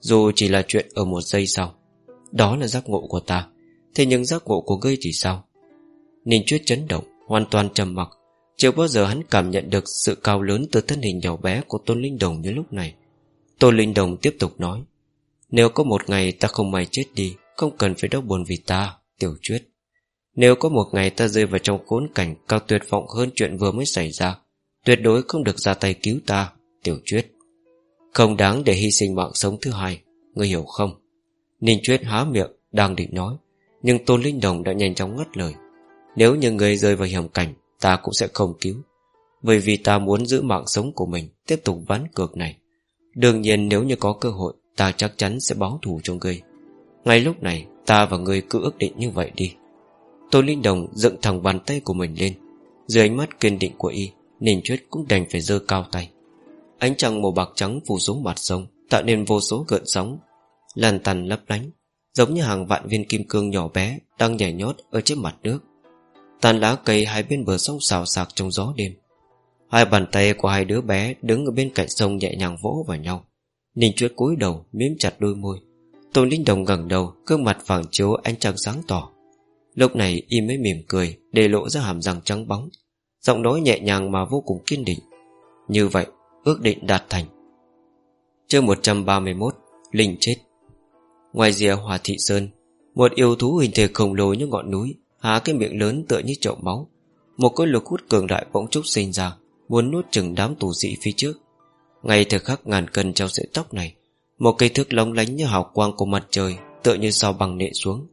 Dù chỉ là chuyện ở một giây sau, Đó là giác ngộ của ta. Thế nhưng giác ngộ của ngươi thì sao? Ninh Chuyết chấn động, Hoàn toàn trầm mặc. Chưa bao giờ hắn cảm nhận được sự cao lớn từ thân hình nhỏ bé của Tôn Linh Đồng như lúc này. Tôn Linh Đồng tiếp tục nói nếu có một ngày ta không may chết đi, Không cần phải đau buồn vì ta, Tiểu truyết Nếu có một ngày ta rơi vào trong khốn cảnh Càng tuyệt vọng hơn chuyện vừa mới xảy ra, Tuyệt đối không được ra tay cứu ta, Tiểu truyết Không đáng để hy sinh mạng sống thứ hai, Ngươi hiểu không? Ninh truyết há miệng, đang định nói, Nhưng Tôn Linh Đồng đã nhanh chóng ngắt lời. Nếu như người rơi vào hiểm cảnh, Ta cũng sẽ không cứu, Bởi vì ta muốn giữ mạng sống của mình, Tiếp tục ván cược này. Đương nhiên nếu như có cơ hội Ta chắc chắn sẽ báo thù cho ngươi. Ngay lúc này, ta và ngươi cứ ước định như vậy đi. Tôn Linh Đồng dựng thẳng bàn tay của mình lên. Dưới ánh mắt kiên định của y, Ninh Chuyết cũng đành phải dơ cao tay. Ánh trăng màu bạc trắng phủ xuống mặt sông, Tạo nên vô số gợn sóng, Lan tàn lấp lánh, Giống như hàng vạn viên kim cương nhỏ bé Đang nhảy nhót ở trên mặt nước. Tàn lá cây hai bên bờ sông xào xạc trong gió đêm. Hai bàn tay của hai đứa bé Đứng ở bên cạnh sông nhẹ nhàng vỗ vào nhau. Ninh chuốt cúi đầu miếm chặt đôi môi. Tôn Linh Đồng gần đầu, Gương mặt vàng chiếu ánh trăng sáng tỏ. Lúc này, y mới mỉm cười, Để lộ ra hàm răng trắng bóng. Giọng nói nhẹ nhàng mà vô cùng kiên định. Như vậy, ước định đạt thành. Chương 131 Linh chết. Ngoài rìa Hòa Thị Sơn, Một yêu thú hình thể khổng lồ như ngọn núi, Há cái miệng lớn tựa như chậu máu. Một cơn lực hút cường đại bỗng chốc sinh ra, Muốn nuốt chừng đám tù sĩ phía trước. Ngay thời khắc ngàn cân treo sợi tóc này, Một cây thước lóng lánh như hào quang của mặt trời Tựa như sao bằng nệ xuống.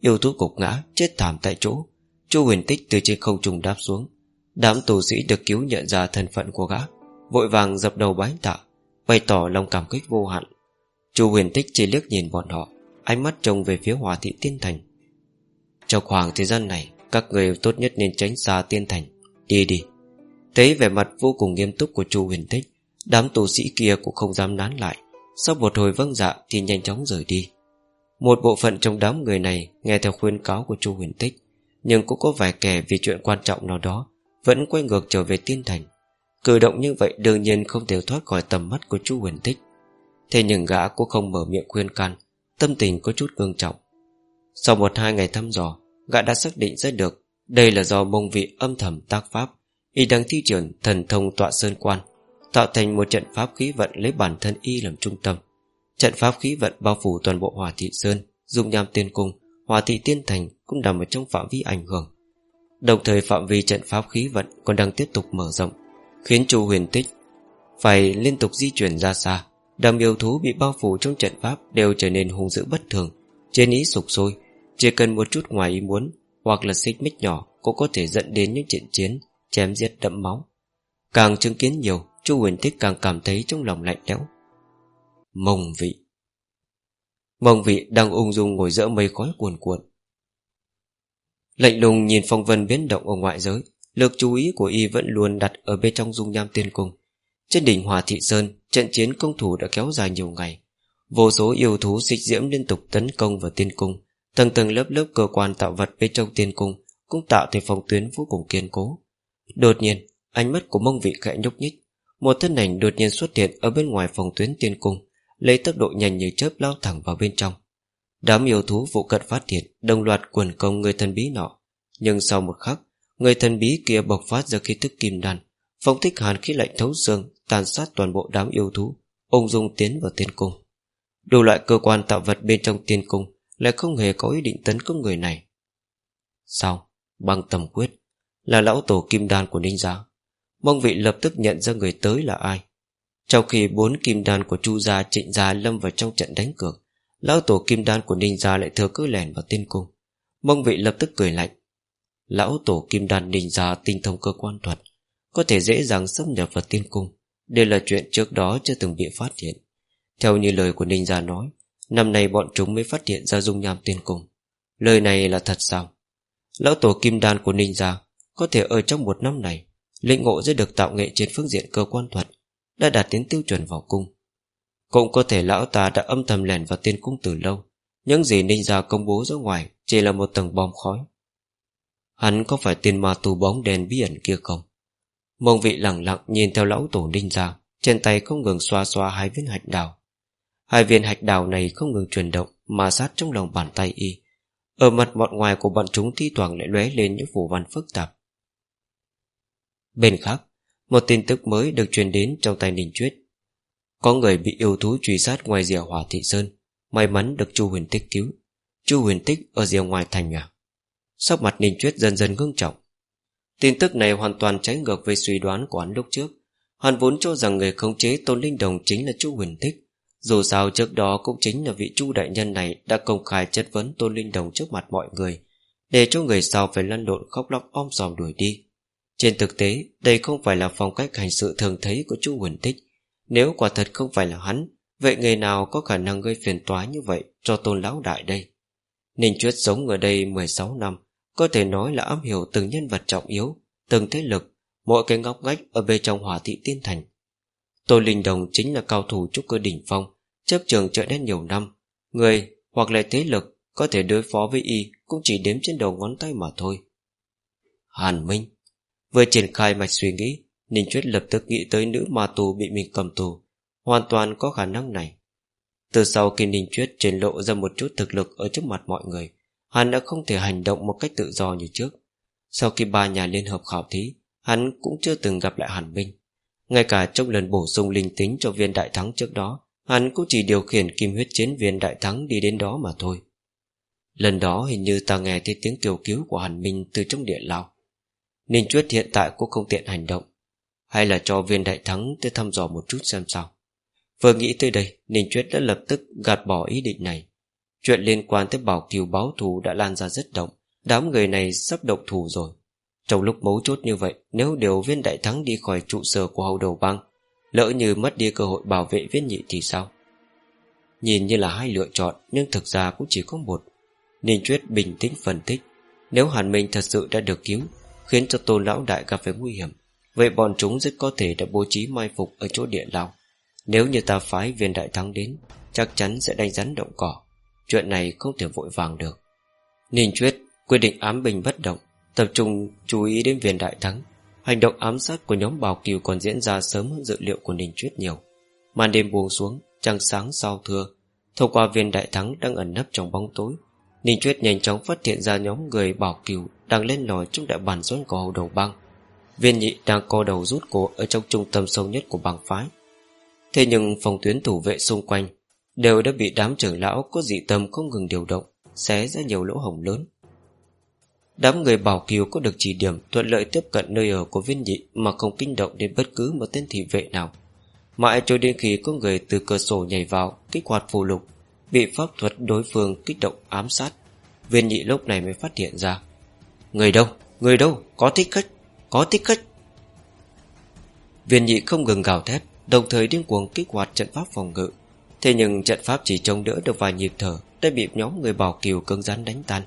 Yêu thú cục ngã, chết thảm tại chỗ. Chu huyền tích từ trên không trùng đáp xuống. Đám tù sĩ được cứu nhận ra thân phận của gã, Vội vàng dập đầu bái tạ, Bày tỏ lòng cảm kích vô hạn. Chu huyền tích chỉ liếc nhìn bọn họ, Ánh mắt trông về phía hòa thị tiên thành. Trong khoảng thời gian này, Các người tốt nhất nên tránh xa tiên thành. Đi đi. Thấy vẻ mặt vô cùng nghiêm túc của Chu huyền tích Đám tù sĩ kia cũng không dám nán lại. Sau một hồi vâng dạ thì nhanh chóng rời đi. Một bộ phận trong đám người này Nghe theo khuyên cáo của Chu huyền tích, Nhưng cũng có vài kẻ vì chuyện quan trọng nào đó Vẫn quay ngược trở về tiên thành. Cử động như vậy đương nhiên không thể thoát khỏi tầm mắt của Chu huyền tích. Thế nhưng gã cũng không mở miệng khuyên can, Tâm tình có chút ngưng trọng. Sau một hai ngày thăm dò, Gã đã xác định ra được Đây là do mông vị âm thầm tác pháp, Y đang thi triển thần thông tọa sơn quan. Tạo thành một trận pháp khí vận Lấy bản thân Y làm trung tâm. Trận pháp khí vận bao phủ toàn bộ Hòa Thị Sơn, Dung nham tiên cung Hòa Thị Tiên Thành cũng nằm ở trong phạm vi ảnh hưởng. Đồng thời phạm vi trận pháp khí vận Còn đang tiếp tục mở rộng, Khiến chu huyền tích Phải liên tục di chuyển ra xa. Đám yêu thú bị bao phủ trong trận pháp Đều trở nên hung dữ bất thường, Trên ý sụp sôi. Chỉ cần một chút ngoài ý muốn Hoặc là xích mích nhỏ Cũng có thể dẫn đến những trận chiến Chém giết đẫm máu. Càng chứng kiến nhiều Chu huyền tích càng cảm thấy trong lòng lạnh lẽo. Mông vị. Mông vị đang ung dung ngồi dỡ mây khói cuồn cuộn. Lạnh lùng nhìn phong vân biến động ở ngoại giới, Lực chú ý của y vẫn luôn đặt ở bên trong dung nham tiên cung. Trên đỉnh Hòa Thị Sơn, Trận chiến công thủ đã kéo dài nhiều ngày. Vô số yêu thú xích diễm liên tục tấn công vào tiên cung. Tầng tầng lớp lớp cơ quan tạo vật bên trong tiên cung Cũng tạo thành phòng tuyến vô cùng kiên cố. Đột nhiên, Ánh mắt của mông vị khẽ nhúc nhích. Một thân ảnh đột nhiên xuất hiện ở bên ngoài phòng tuyến tiên cung, Lấy tốc độ nhanh như chớp lao thẳng vào bên trong. Đám yêu thú vụ cận phát hiện Đồng loạt quần công người thần bí nọ, Nhưng sau một khắc, Người thần bí kia bộc phát ra khí tức kim đan Phong thích hàn khí lạnh thấu xương, Tàn sát toàn bộ đám yêu thú, Ung dung tiến vào tiên cung. Đủ loại cơ quan tạo vật bên trong tiên cung Lại không hề có ý định tấn công người này. Sao? Bằng tầm quyết Là lão tổ kim đan của ninh giáo Mong vị lập tức nhận ra người tới là ai. Trong khi bốn kim đan của chu gia, trịnh gia lâm vào trong trận đánh cược, Lão tổ kim đan của ninh gia lại thừa cơ lẻn vào tiên cung. Mong vị lập tức cười lạnh. Lão tổ kim đan ninh gia tinh thông cơ quan thuật, Có thể dễ dàng xâm nhập vào tiên cung. Đây là chuyện trước đó chưa từng bị phát hiện. Theo như lời của ninh gia nói, Năm nay bọn chúng mới phát hiện ra dung nham tiên cung. Lời này là thật sao? Lão tổ kim đan của ninh gia Có thể ở trong một năm này Lĩnh ngộ giữa được tạo nghệ trên phương diện cơ quan thuật Đã đạt đến tiêu chuẩn vào cung. Cũng có thể lão ta đã âm thầm lẻn vào tiên cung từ lâu Những gì ninh gia công bố ra ngoài Chỉ là một tầng bom khói. Hắn có phải tiên ma tù bóng đèn bí ẩn kia không? Mông vị lặng lặng nhìn theo lão tổ ninh Gia, Trên tay không ngừng xoa xoa hai viên hạch đào. Hai viên hạch đào này không ngừng chuyển động Mà sát trong lòng bàn tay y. Ở mặt mọn ngoài của bọn chúng thi thoảng lại lóe lên những phủ văn phức tạp. Bên khác, Một tin tức mới được truyền đến trong tay Ninh Chuyết. Có người bị yêu thú truy sát ngoài rìa Hỏa Thị Sơn, May mắn được chu huyền tích cứu. Chu huyền tích ở rìa ngoài thành nhà Sắc mặt Ninh Chuyết dần dần ngưng trọng. Tin tức này hoàn toàn trái ngược với suy đoán của hắn lúc trước. Hắn vốn cho rằng người khống chế Tôn Linh Đồng chính là chu huyền tích. Dù sao trước đó cũng chính là vị chu đại nhân này Đã công khai chất vấn Tôn Linh Đồng trước mặt mọi người, Để cho người sau phải lăn lộn khóc lóc om sòm đuổi đi. Trên thực tế, Đây không phải là phong cách hành sự thường thấy của chu Huỳnh tích. Nếu quả thật không phải là hắn, Vậy người nào có khả năng gây phiền toái như vậy Cho tôn lão đại đây? Ninh Chuyết sống ở đây 16 năm, Có thể nói là am hiểu từng nhân vật trọng yếu, Từng thế lực Mỗi cái ngóc ngách ở bên trong hỏa thị tiên thành. Tô Linh Đồng chính là cao thủ trúc cơ đỉnh phong Chấp trường trợ đen nhiều năm. Người hoặc là thế lực Có thể đối phó với y Cũng chỉ đếm trên đầu ngón tay mà thôi. Hàn Minh Vừa triển khai mạch suy nghĩ, Ninh Chuyết lập tức nghĩ tới nữ ma tù bị mình cầm tù. Hoàn toàn có khả năng này. Từ sau khi Ninh Chuyết triển lộ ra một chút thực lực Ở trước mặt mọi người, Hắn đã không thể hành động một cách tự do như trước. Sau khi ba nhà liên hợp khảo thí, Hắn cũng chưa từng gặp lại Hàn Minh. Ngay cả trong lần bổ sung linh tính cho viên đại thắng trước đó, Hắn cũng chỉ điều khiển kim huyết chiến viên đại thắng đi đến đó mà thôi. Lần đó hình như ta nghe thấy tiếng kêu cứu của Hàn Minh từ trong địa lao. Ninh Chuyết hiện tại cũng không tiện hành động, Hay là cho viên đại thắng tới thăm dò một chút xem sao. Vừa nghĩ tới đây, Ninh Chuyết đã lập tức gạt bỏ ý định này. Chuyện liên quan tới bảo kiều báo thù đã lan ra rất động, Đám người này sắp động thù rồi. Trong lúc mấu chốt như vậy, Nếu điều viên đại thắng đi khỏi trụ sở của hầu đầu bang, Lỡ như mất đi cơ hội bảo vệ viên nhị thì sao? Nhìn như là hai lựa chọn, Nhưng thực ra cũng chỉ có một. Ninh Chuyết bình tĩnh phân tích, Nếu Hàn Minh thật sự đã được cứu Khiến cho tôn lão đại gặp phải nguy hiểm. Vậy bọn chúng rất có thể đã bố trí mai phục Ở chỗ địa lao. Nếu như ta phái viên đại thắng đến, Chắc chắn sẽ đánh rắn động cỏ. Chuyện này không thể vội vàng được. Ninh Chuyết quyết định ám bình bất động, Tập trung chú ý đến viên đại thắng. Hành động ám sát của nhóm Bảo Kiều Còn diễn ra sớm hơn dự liệu của Ninh Chuyết nhiều. Màn đêm buông xuống, Trăng sáng sau thưa. Thông qua viên đại thắng đang ẩn nấp trong bóng tối, Ninh Chuyết nhanh chóng phát hiện ra nhóm người Bảo Kiều đang lên lỏi trong đại bản doanh của hầu đầu băng Viên nhị đang co đầu rút cổ Ở trong trung tâm sâu nhất của bang phái. Thế nhưng phòng tuyến thủ vệ xung quanh Đều đã bị đám trưởng lão có dị tâm không ngừng điều động, Xé ra nhiều lỗ hổng lớn. Đám người bảo kiều có được chỉ điểm Thuận lợi tiếp cận nơi ở của viên nhị Mà không kinh động đến bất cứ một tên thị vệ nào. Mãi cho đến khi có người từ cửa sổ nhảy vào Kích hoạt phù lục, Bị pháp thuật đối phương kích động ám sát, Viên nhị lúc này mới phát hiện ra Người đâu, người đâu, có thích khách Có thích khách Viên nhị không ngừng gào thét Đồng thời điên cuồng kích hoạt trận pháp phòng ngự. Thế nhưng trận pháp chỉ chống đỡ được vài nhịp thở Đã bị nhóm người bảo kiều cứng rắn đánh tan.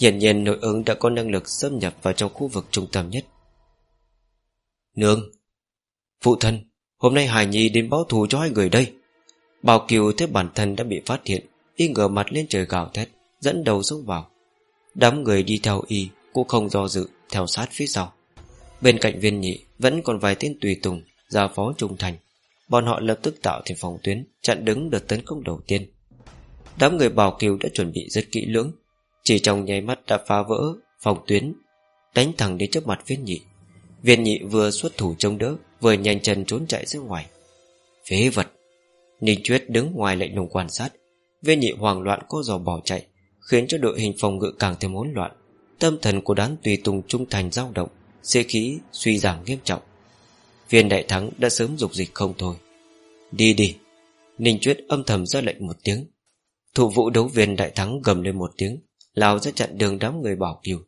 Hiển nhiên nội ứng đã có năng lực xâm nhập vào trong khu vực trung tâm nhất. Nương! Phụ thân Hôm nay Hải Nhi đến báo thù cho hai người đây. Bảo Kiều thấy bản thân đã bị phát hiện Y ngửa mặt lên trời gào thét Dẫn đầu xông vào. Đám người đi theo y Cũng không do dự, Theo sát phía sau. Bên cạnh viên nhị Vẫn còn vài tên tùy tùng Gia phó trung thành. Bọn họ lập tức tạo thành phòng tuyến, Chặn đứng đợt tấn công đầu tiên. Đám người bảo kiều đã chuẩn bị rất kỹ lưỡng, Chỉ trong nháy mắt đã phá vỡ Phòng tuyến, Đánh thẳng đến trước mặt viên nhị. Viên nhị vừa xuất thủ chống đỡ, Vừa nhanh chân trốn chạy ra ngoài. Phế vật! Ninh Chuyết đứng ngoài lệnh lùng quan sát. Viên nhị hoảng loạn có dò bỏ chạy Khiến cho đội hình phòng ngự càng thêm hỗn loạn. Tâm thần của đám tùy tùng trung thành dao động, Sĩ khí suy giảm nghiêm trọng. Viên đại thắng đã sớm dục dịch không thôi. Đi đi. Ninh Chuyết âm thầm ra lệnh một tiếng. Thủ vụ đấu viên đại thắng gầm lên một tiếng, Lao ra chặn đường đám người bảo kiều.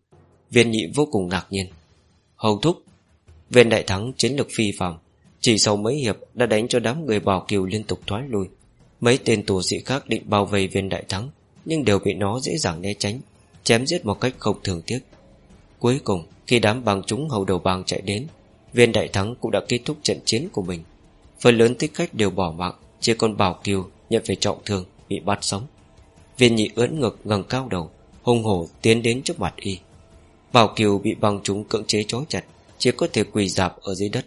Viên nhị vô cùng ngạc nhiên. Hầu thúc. Viên đại thắng chiến lược phi phạm Chỉ sau mấy hiệp đã đánh cho đám người bảo kiều liên tục thoái lui. Mấy tên tù sĩ khác định bao vây viên đại thắng. Nhưng đều bị nó dễ dàng né tránh, Chém giết một cách không thường tiếc. Cuối cùng, khi đám bằng chúng hầu đầu bang chạy đến, Viên đại thắng cũng đã kết thúc trận chiến của mình. Phần lớn tích khách đều bỏ mạng, Chỉ còn Bảo Kiều nhận về trọng thương Bị bắt sống. Viên nhị ưỡn ngực ngẩng cao đầu Hùng hổ tiến đến trước mặt y. Bảo Kiều bị băng chúng cưỡng chế trói chặt, Chỉ có thể quỳ dạp ở dưới đất.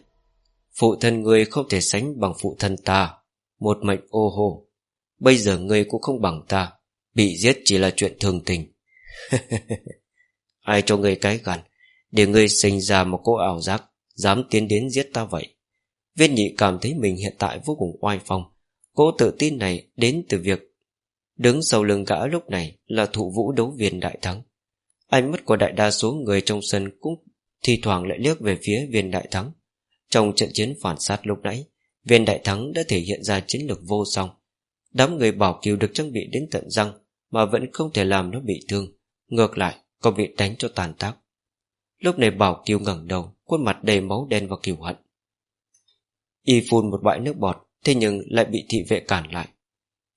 Phụ thân người không thể sánh bằng phụ thân ta, Một mệnh ô hô. Bây giờ ngươi cũng không bằng ta. Bị giết chỉ là chuyện thường tình. Ai cho ngươi cái gần Để ngươi sinh ra một cô ảo giác, Dám tiến đến giết ta vậy? Viên nhị cảm thấy mình hiện tại vô cùng oai phong. Cô tự tin này đến từ việc Đứng sau lưng gã lúc này Là thụ vũ đấu viên đại thắng. Ánh mắt của đại đa số người trong sân Cũng thi thoảng lại liếc về phía viên đại thắng. Trong trận chiến phản sát lúc nãy, Viên đại thắng đã thể hiện ra chiến lược vô song. Đám người bảo kiều được trang bị đến tận răng mà vẫn không thể làm nó bị thương. Ngược lại còn bị đánh cho tàn tác. Lúc này bảo kiều ngẩng đầu, Khuôn mặt đầy máu đen và kiều hận. Y phun một bãi nước bọt, Thế nhưng lại bị thị vệ cản lại.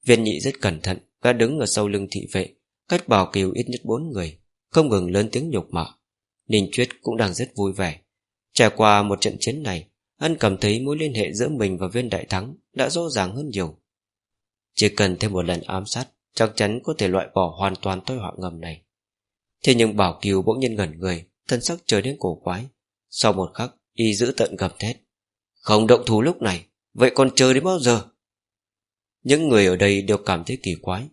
Viên nhị rất cẩn thận Gã đứng ở sau lưng thị vệ, Cách bảo kiều ít nhất bốn người, Không ngừng lớn tiếng nhục mạ. Ninh Chuyết cũng đang rất vui vẻ. Trải qua một trận chiến này Ân cảm thấy mối liên hệ giữa mình và viên đại thắng Đã rõ ràng hơn nhiều. Chỉ cần thêm một lần ám sát Chắc chắn có thể loại bỏ hoàn toàn tôi họa ngầm này. Thế nhưng Bảo Kiều bỗng nhiên ngẩn người, Thân sắc trở đến cổ quái. Sau một khắc, y giữ tận gầm thét. Không động thủ lúc này, Vậy còn chờ đến bao giờ? Những người ở đây đều cảm thấy kỳ quái.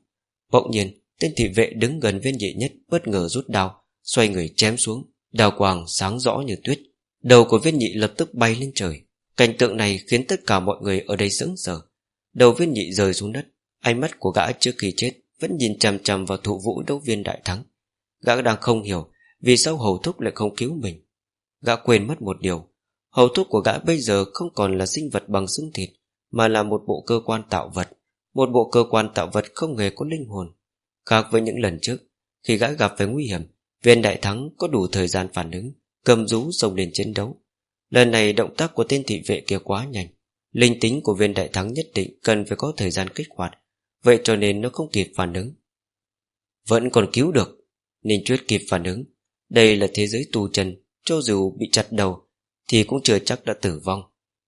Bỗng nhiên, Tên thị vệ đứng gần viên nhị nhất Bất ngờ rút đao, Xoay người chém xuống. Đào quàng sáng rõ như tuyết. Đầu của viên nhị lập tức bay lên trời. Cảnh tượng này khiến tất cả mọi người ở đây sững sờ. Đầu viên nhị rơi xuống đất. Ánh mắt của gã trước khi chết Vẫn nhìn chằm chằm vào thụ vũ đấu viên đại thắng. Gã đang không hiểu Vì sao hầu thúc lại không cứu mình. Gã quên mất một điều. Hầu thúc của gã bây giờ không còn là sinh vật bằng xương thịt, Mà là một bộ cơ quan tạo vật, Một bộ cơ quan tạo vật không hề có linh hồn. Khác với những lần trước, Khi gã gặp phải nguy hiểm, Viên đại thắng có đủ thời gian phản ứng, Cầm rú xông lên chiến đấu. Lần này động tác của tên thị vệ kia quá nhanh. Linh tính của viên đại thắng nhất định Cần phải có thời gian kích hoạt Vậy cho nên nó không kịp phản ứng. Vẫn còn cứu được, nên Chuyết kịp phản ứng. Đây là thế giới tù trần, Cho dù bị chặt đầu, Thì cũng chưa chắc đã tử vong.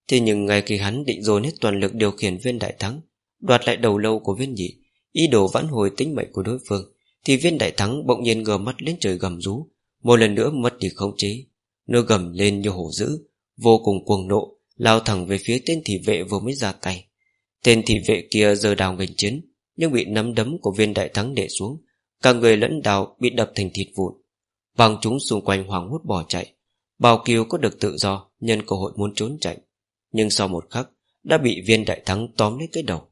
Thế nhưng ngay khi hắn định dồn hết toàn lực điều khiển viên đại thắng, Đoạt lại đầu lâu của viên nhị, Ý đồ vãn hồi tính mệnh của đối phương, Thì viên đại thắng bỗng nhiên ngờ mắt lên trời gầm rú. Một lần nữa mất đi khống chế. Nó gầm lên như hổ dữ, Vô cùng cuồng nộ, Lao thẳng về phía tên thị vệ vừa mới ra tay. Tên thị vệ kia giờ đào nghênh chiến Nhưng bị nắm đấm của viên đại thắng để xuống. Cả người lẫn đào bị đập thành thịt vụn. Bằng chúng xung quanh hoảng hốt bỏ chạy. Bào Kiều có được tự do Nhân cơ hội muốn trốn chạy. Nhưng sau một khắc Đã bị viên đại thắng tóm lấy cái đầu.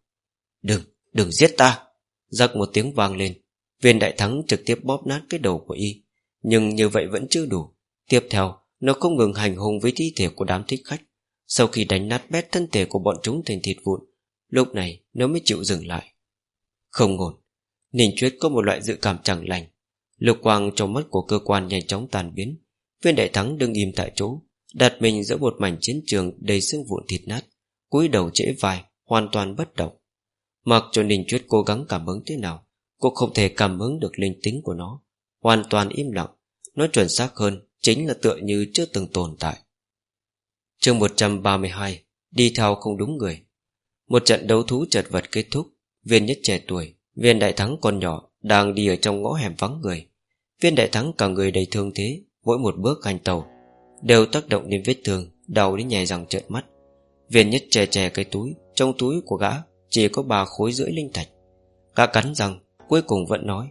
Đừng, đừng giết ta! Giặc một tiếng vang lên. Viên đại thắng trực tiếp bóp nát cái đầu của y. Nhưng như vậy vẫn chưa đủ. Tiếp theo Nó không ngừng hành hung với thi thể của đám thích khách. Sau khi đánh nát bét thân thể của bọn chúng thành thịt vụn Lúc này, nó mới chịu dừng lại. Không ổn, Ninh Chuyết có một loại dự cảm chẳng lành. Lục quang trong mắt của cơ quan nhanh chóng tàn biến. Viên đại thắng đứng im tại chỗ, Đặt mình giữa một mảnh chiến trường đầy xương vụn thịt nát, cúi đầu trễ vai, Hoàn toàn bất động. Mặc cho Ninh Chuyết cố gắng cảm ứng thế nào, Cô không thể cảm ứng được linh tính của nó. Hoàn toàn im lặng Nói chuẩn xác hơn Chính là tựa như chưa từng tồn tại. Chương 132 Đi theo không đúng người. Một trận đấu thú chật vật kết thúc. Viên nhất trẻ tuổi, Viên đại thắng còn nhỏ, Đang đi ở trong ngõ hẻm vắng người. Viên đại thắng cả người đầy thương thế, Mỗi một bước hành tàu, Đều tác động đến vết thương, Đau đến nhè răng trợn mắt. Viên nhất chè chè cái túi, Trong túi của gã chỉ có ba khối rưỡi linh thạch. Gã cắn rằng Cuối cùng vẫn nói,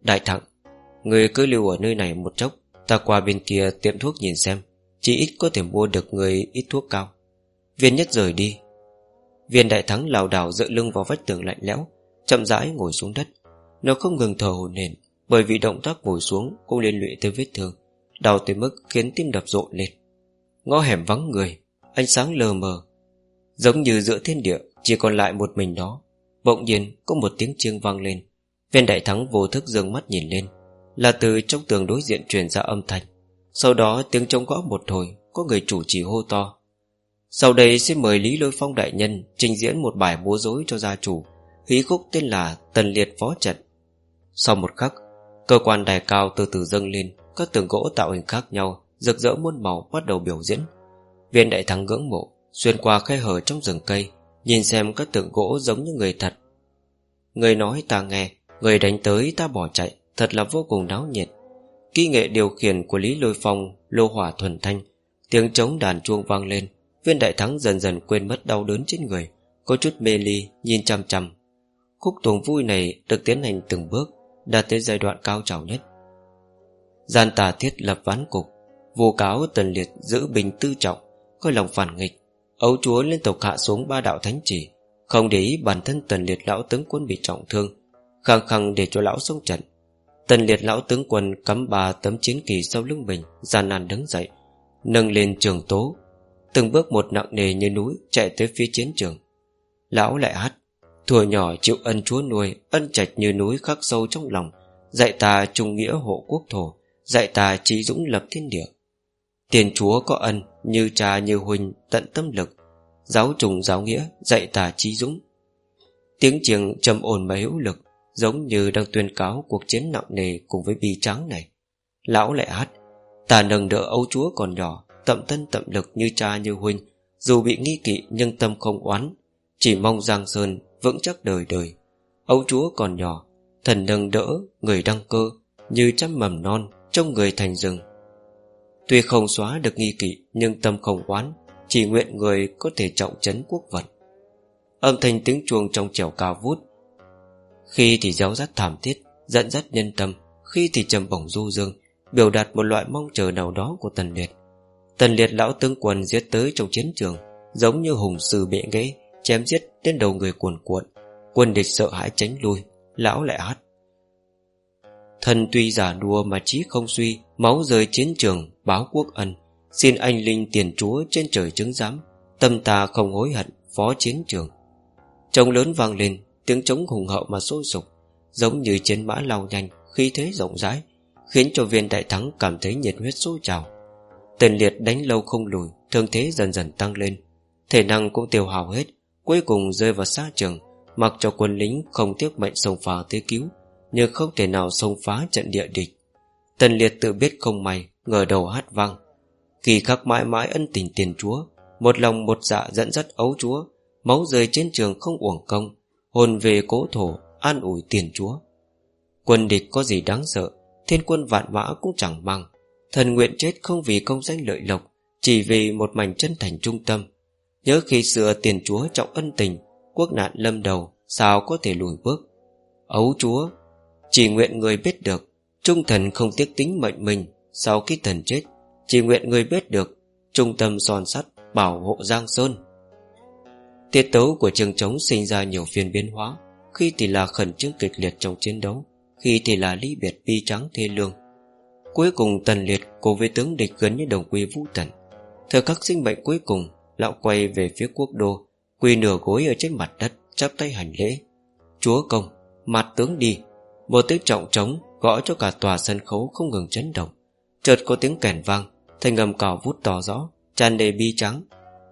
Đại thắng, Người cứ lưu ở nơi này một chốc, Ta qua bên kia tiệm thuốc nhìn xem, Chỉ ít có thể mua được người ít thuốc cao. Viên nhất rời đi Viên đại thắng lảo đảo dựa lưng vào vách tường lạnh lẽo, Chậm rãi ngồi xuống đất. Nó không ngừng thở hổn hển, Bởi vì động tác ngồi xuống cũng liên lụy tới vết thương, Đau tới mức khiến tim đập rộn lên. Ngõ hẻm vắng người, Ánh sáng lờ mờ, Giống như giữa thiên địa, Chỉ còn lại một mình đó Bỗng nhiên, có một tiếng chiêng vang lên. Viên đại thắng vô thức dường mắt nhìn lên, Là từ trong tường đối diện truyền ra âm thanh. Sau đó, tiếng trống gõ một hồi, Có người chủ trì hô to. Sau đây xin mời Lý Lôi Phong đại nhân Trình diễn một bài múa rối cho gia chủ, Hí khúc tên là Tần Liệt Phó Trận. Sau một khắc, Cơ quan đài cao từ từ dâng lên, Các tường gỗ tạo hình khác nhau, Rực rỡ muôn màu bắt đầu biểu diễn. Viên đại thắng ngưỡng mộ, Xuyên qua khe hở trong rừng cây, Nhìn xem các tượng gỗ giống như người thật. Người nói ta nghe, Người đánh tới ta bỏ chạy, Thật là vô cùng náo nhiệt. Kỹ nghệ điều khiển của Lý Lôi Phong, Lô hỏa thuần thanh, Tiếng trống đàn chuông vang lên Viên đại thắng dần dần quên mất đau đớn trên người, Có chút mê ly, nhìn chăm chăm Khúc tuồng vui này được tiến hành từng bước, Đạt tới giai đoạn cao trào nhất. Gian tà thiết lập ván cục, Vô cáo tần liệt giữ bình tư trọng, Coi lòng phản nghịch, Ấu chúa liên tục hạ xuống ba đạo thánh chỉ, Không để ý bản thân tần liệt lão tướng quân bị trọng thương, Khăng khăng để cho lão sống trận. Tần liệt lão tướng quân cắm ba tấm chiến kỳ sau lưng mình, gian nan đứng dậy, Nâng lên trường tố Từng bước một nặng nề như núi Chạy tới phía chiến trường. Lão lại hát, Thùa nhỏ chịu ân chúa nuôi, Ân trạch như núi khắc sâu trong lòng, Dạy ta trung nghĩa hộ quốc thổ, Dạy ta trí dũng lập thiên địa. Tiền chúa có ân Như cha như huynh tận tâm lực, Giáo trùng giáo nghĩa Dạy ta trí dũng. Tiếng chiêng trầm ổn mà hữu lực, Giống như đang tuyên cáo cuộc chiến nặng nề Cùng với bi trắng này. Lão lại hát, Ta nâng đỡ âu chúa còn nhỏ Tậm thân tậm lực như cha như huynh, Dù bị nghi kỵ nhưng tâm không oán, Chỉ mong Giang Sơn vững chắc đời đời. Âu chúa còn nhỏ, Thần nâng đỡ người đăng cơ Như trăm mầm non trong người thành rừng. Tuy không xóa được nghi kỵ Nhưng tâm không oán, Chỉ nguyện người có thể trọng trấn quốc vật Âm thanh tiếng chuông trong trẻo cao vút. Khi thì giáo rắt thảm thiết, Dẫn dắt nhân tâm, Khi thì trầm bổng du dương, Biểu đạt một loại mong chờ nào đó của Tần Liệt. Tần Liệt lão tướng quân giết tới trong chiến trường, Giống như hùng sư bệ ghế, Chém giết đến đầu người cuồn cuộn. Quân địch sợ hãi tránh lui, Lão lại hát Thần tuy giả đùa mà trí không suy, Máu rơi chiến trường, báo quốc ân. Xin anh linh tiền chúa trên trời chứng giám, Tâm ta không hối hận, phó chiến trường. Trông lớn vang lên, Tiếng trống hùng hậu mà sôi sục, Giống như chiến mã lao nhanh Khi thế rộng rãi, Khiến cho viên đại thắng cảm thấy nhiệt huyết sôi trào. Tên liệt đánh lâu không lùi, Thương thế dần dần tăng lên. Thể năng cũng tiêu hào hết, Cuối cùng rơi vào xa trường, Mặc cho quân lính không tiếc mệnh sông phá tới cứu Nhưng không thể nào xông phá trận địa địch. Tần liệt tự biết không may, Ngờ đầu hát vang. Kỳ khắc mãi mãi ân tình tiền chúa, Một lòng một dạ dẫn dắt ấu chúa, Máu rơi chiến trường không uổng công, Hồn về cố thổ, An ủi tiền chúa. Quân địch có gì đáng sợ, Thiên quân vạn mã cũng chẳng mang Thần nguyện chết không vì công danh lợi lộc, Chỉ vì một mảnh chân thành trung tâm. Nhớ khi xưa tiền chúa trọng ân tình, Quốc nạn lâm đầu, Sao có thể lùi bước? Ấu chúa, Chỉ nguyện người biết được, Trung thần không tiếc tính mệnh mình Sau khi thần chết. Chỉ nguyện người biết được, Trung tâm son sắt bảo hộ Giang Sơn. Tiết tấu của trường trống sinh ra nhiều phiên biến hóa. Khi thì là khẩn trương kịch liệt trong chiến đấu, Khi thì là ly biệt bi trắng thê lương. Cuối cùng tần liệt cùng với tướng địch gần như đồng quy vũ tần Thời khắc sinh mệnh cuối cùng Lão quay về phía quốc đô Quỳ nửa gối ở trên mặt đất Chắp tay hành lễ. Chúa công, mặt tướng đi. Một tiếng trọng trống gõ cho cả tòa sân khấu không ngừng chấn động. Chợt có tiếng kèn vang Thành ngầm cào vút to rõ tràn đầy bi trắng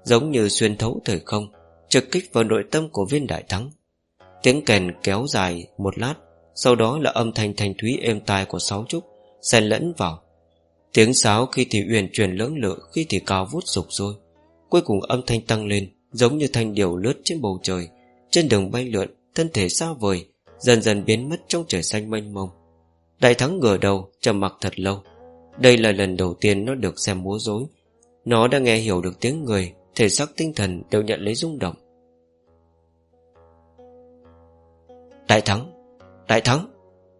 Giống như xuyên thấu thời không Trực kích vào nội tâm của viên đại thắng. Tiếng kèn kéo dài một lát Sau đó là âm thanh thanh thúy êm tai của sáu trúc xen lẫn vào. Tiếng sáo khi thì uyển chuyển lưỡng lự, Khi thì cao vút rục rồi Cuối cùng âm thanh tăng lên, Giống như thanh điều lướt trên bầu trời. Trên đường bay lượn, Thân thể xa vời, Dần dần biến mất trong trời xanh mênh mông. Đại thắng ngửa đầu, trầm mặc thật lâu. Đây là lần đầu tiên nó được xem múa rối. Nó đã nghe hiểu được tiếng người, Thể xác tinh thần đều nhận lấy rung động. Đại thắng Đại thắng.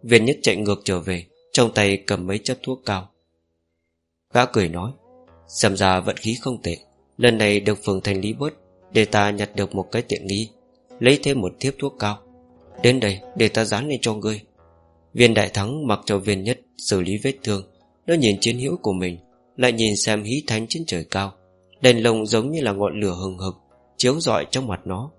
Viên nhất chạy ngược trở về. Trong tay cầm mấy chất thuốc cao. Gã cười nói, Xem ra vận khí không tệ. Lần này được phường thành lý bớt, Để ta nhặt được một cái tiện nghi, Lấy thêm một thiếp thuốc cao. Đến đây, để ta dán lên cho ngươi. Viên đại thắng mặc cho viên nhất Xử lý vết thương, Nó nhìn chiến hữu của mình, Lại nhìn xem hí thánh trên trời cao. Đèn lồng giống như là ngọn lửa hừng hực, Chiếu rọi trong mặt nó.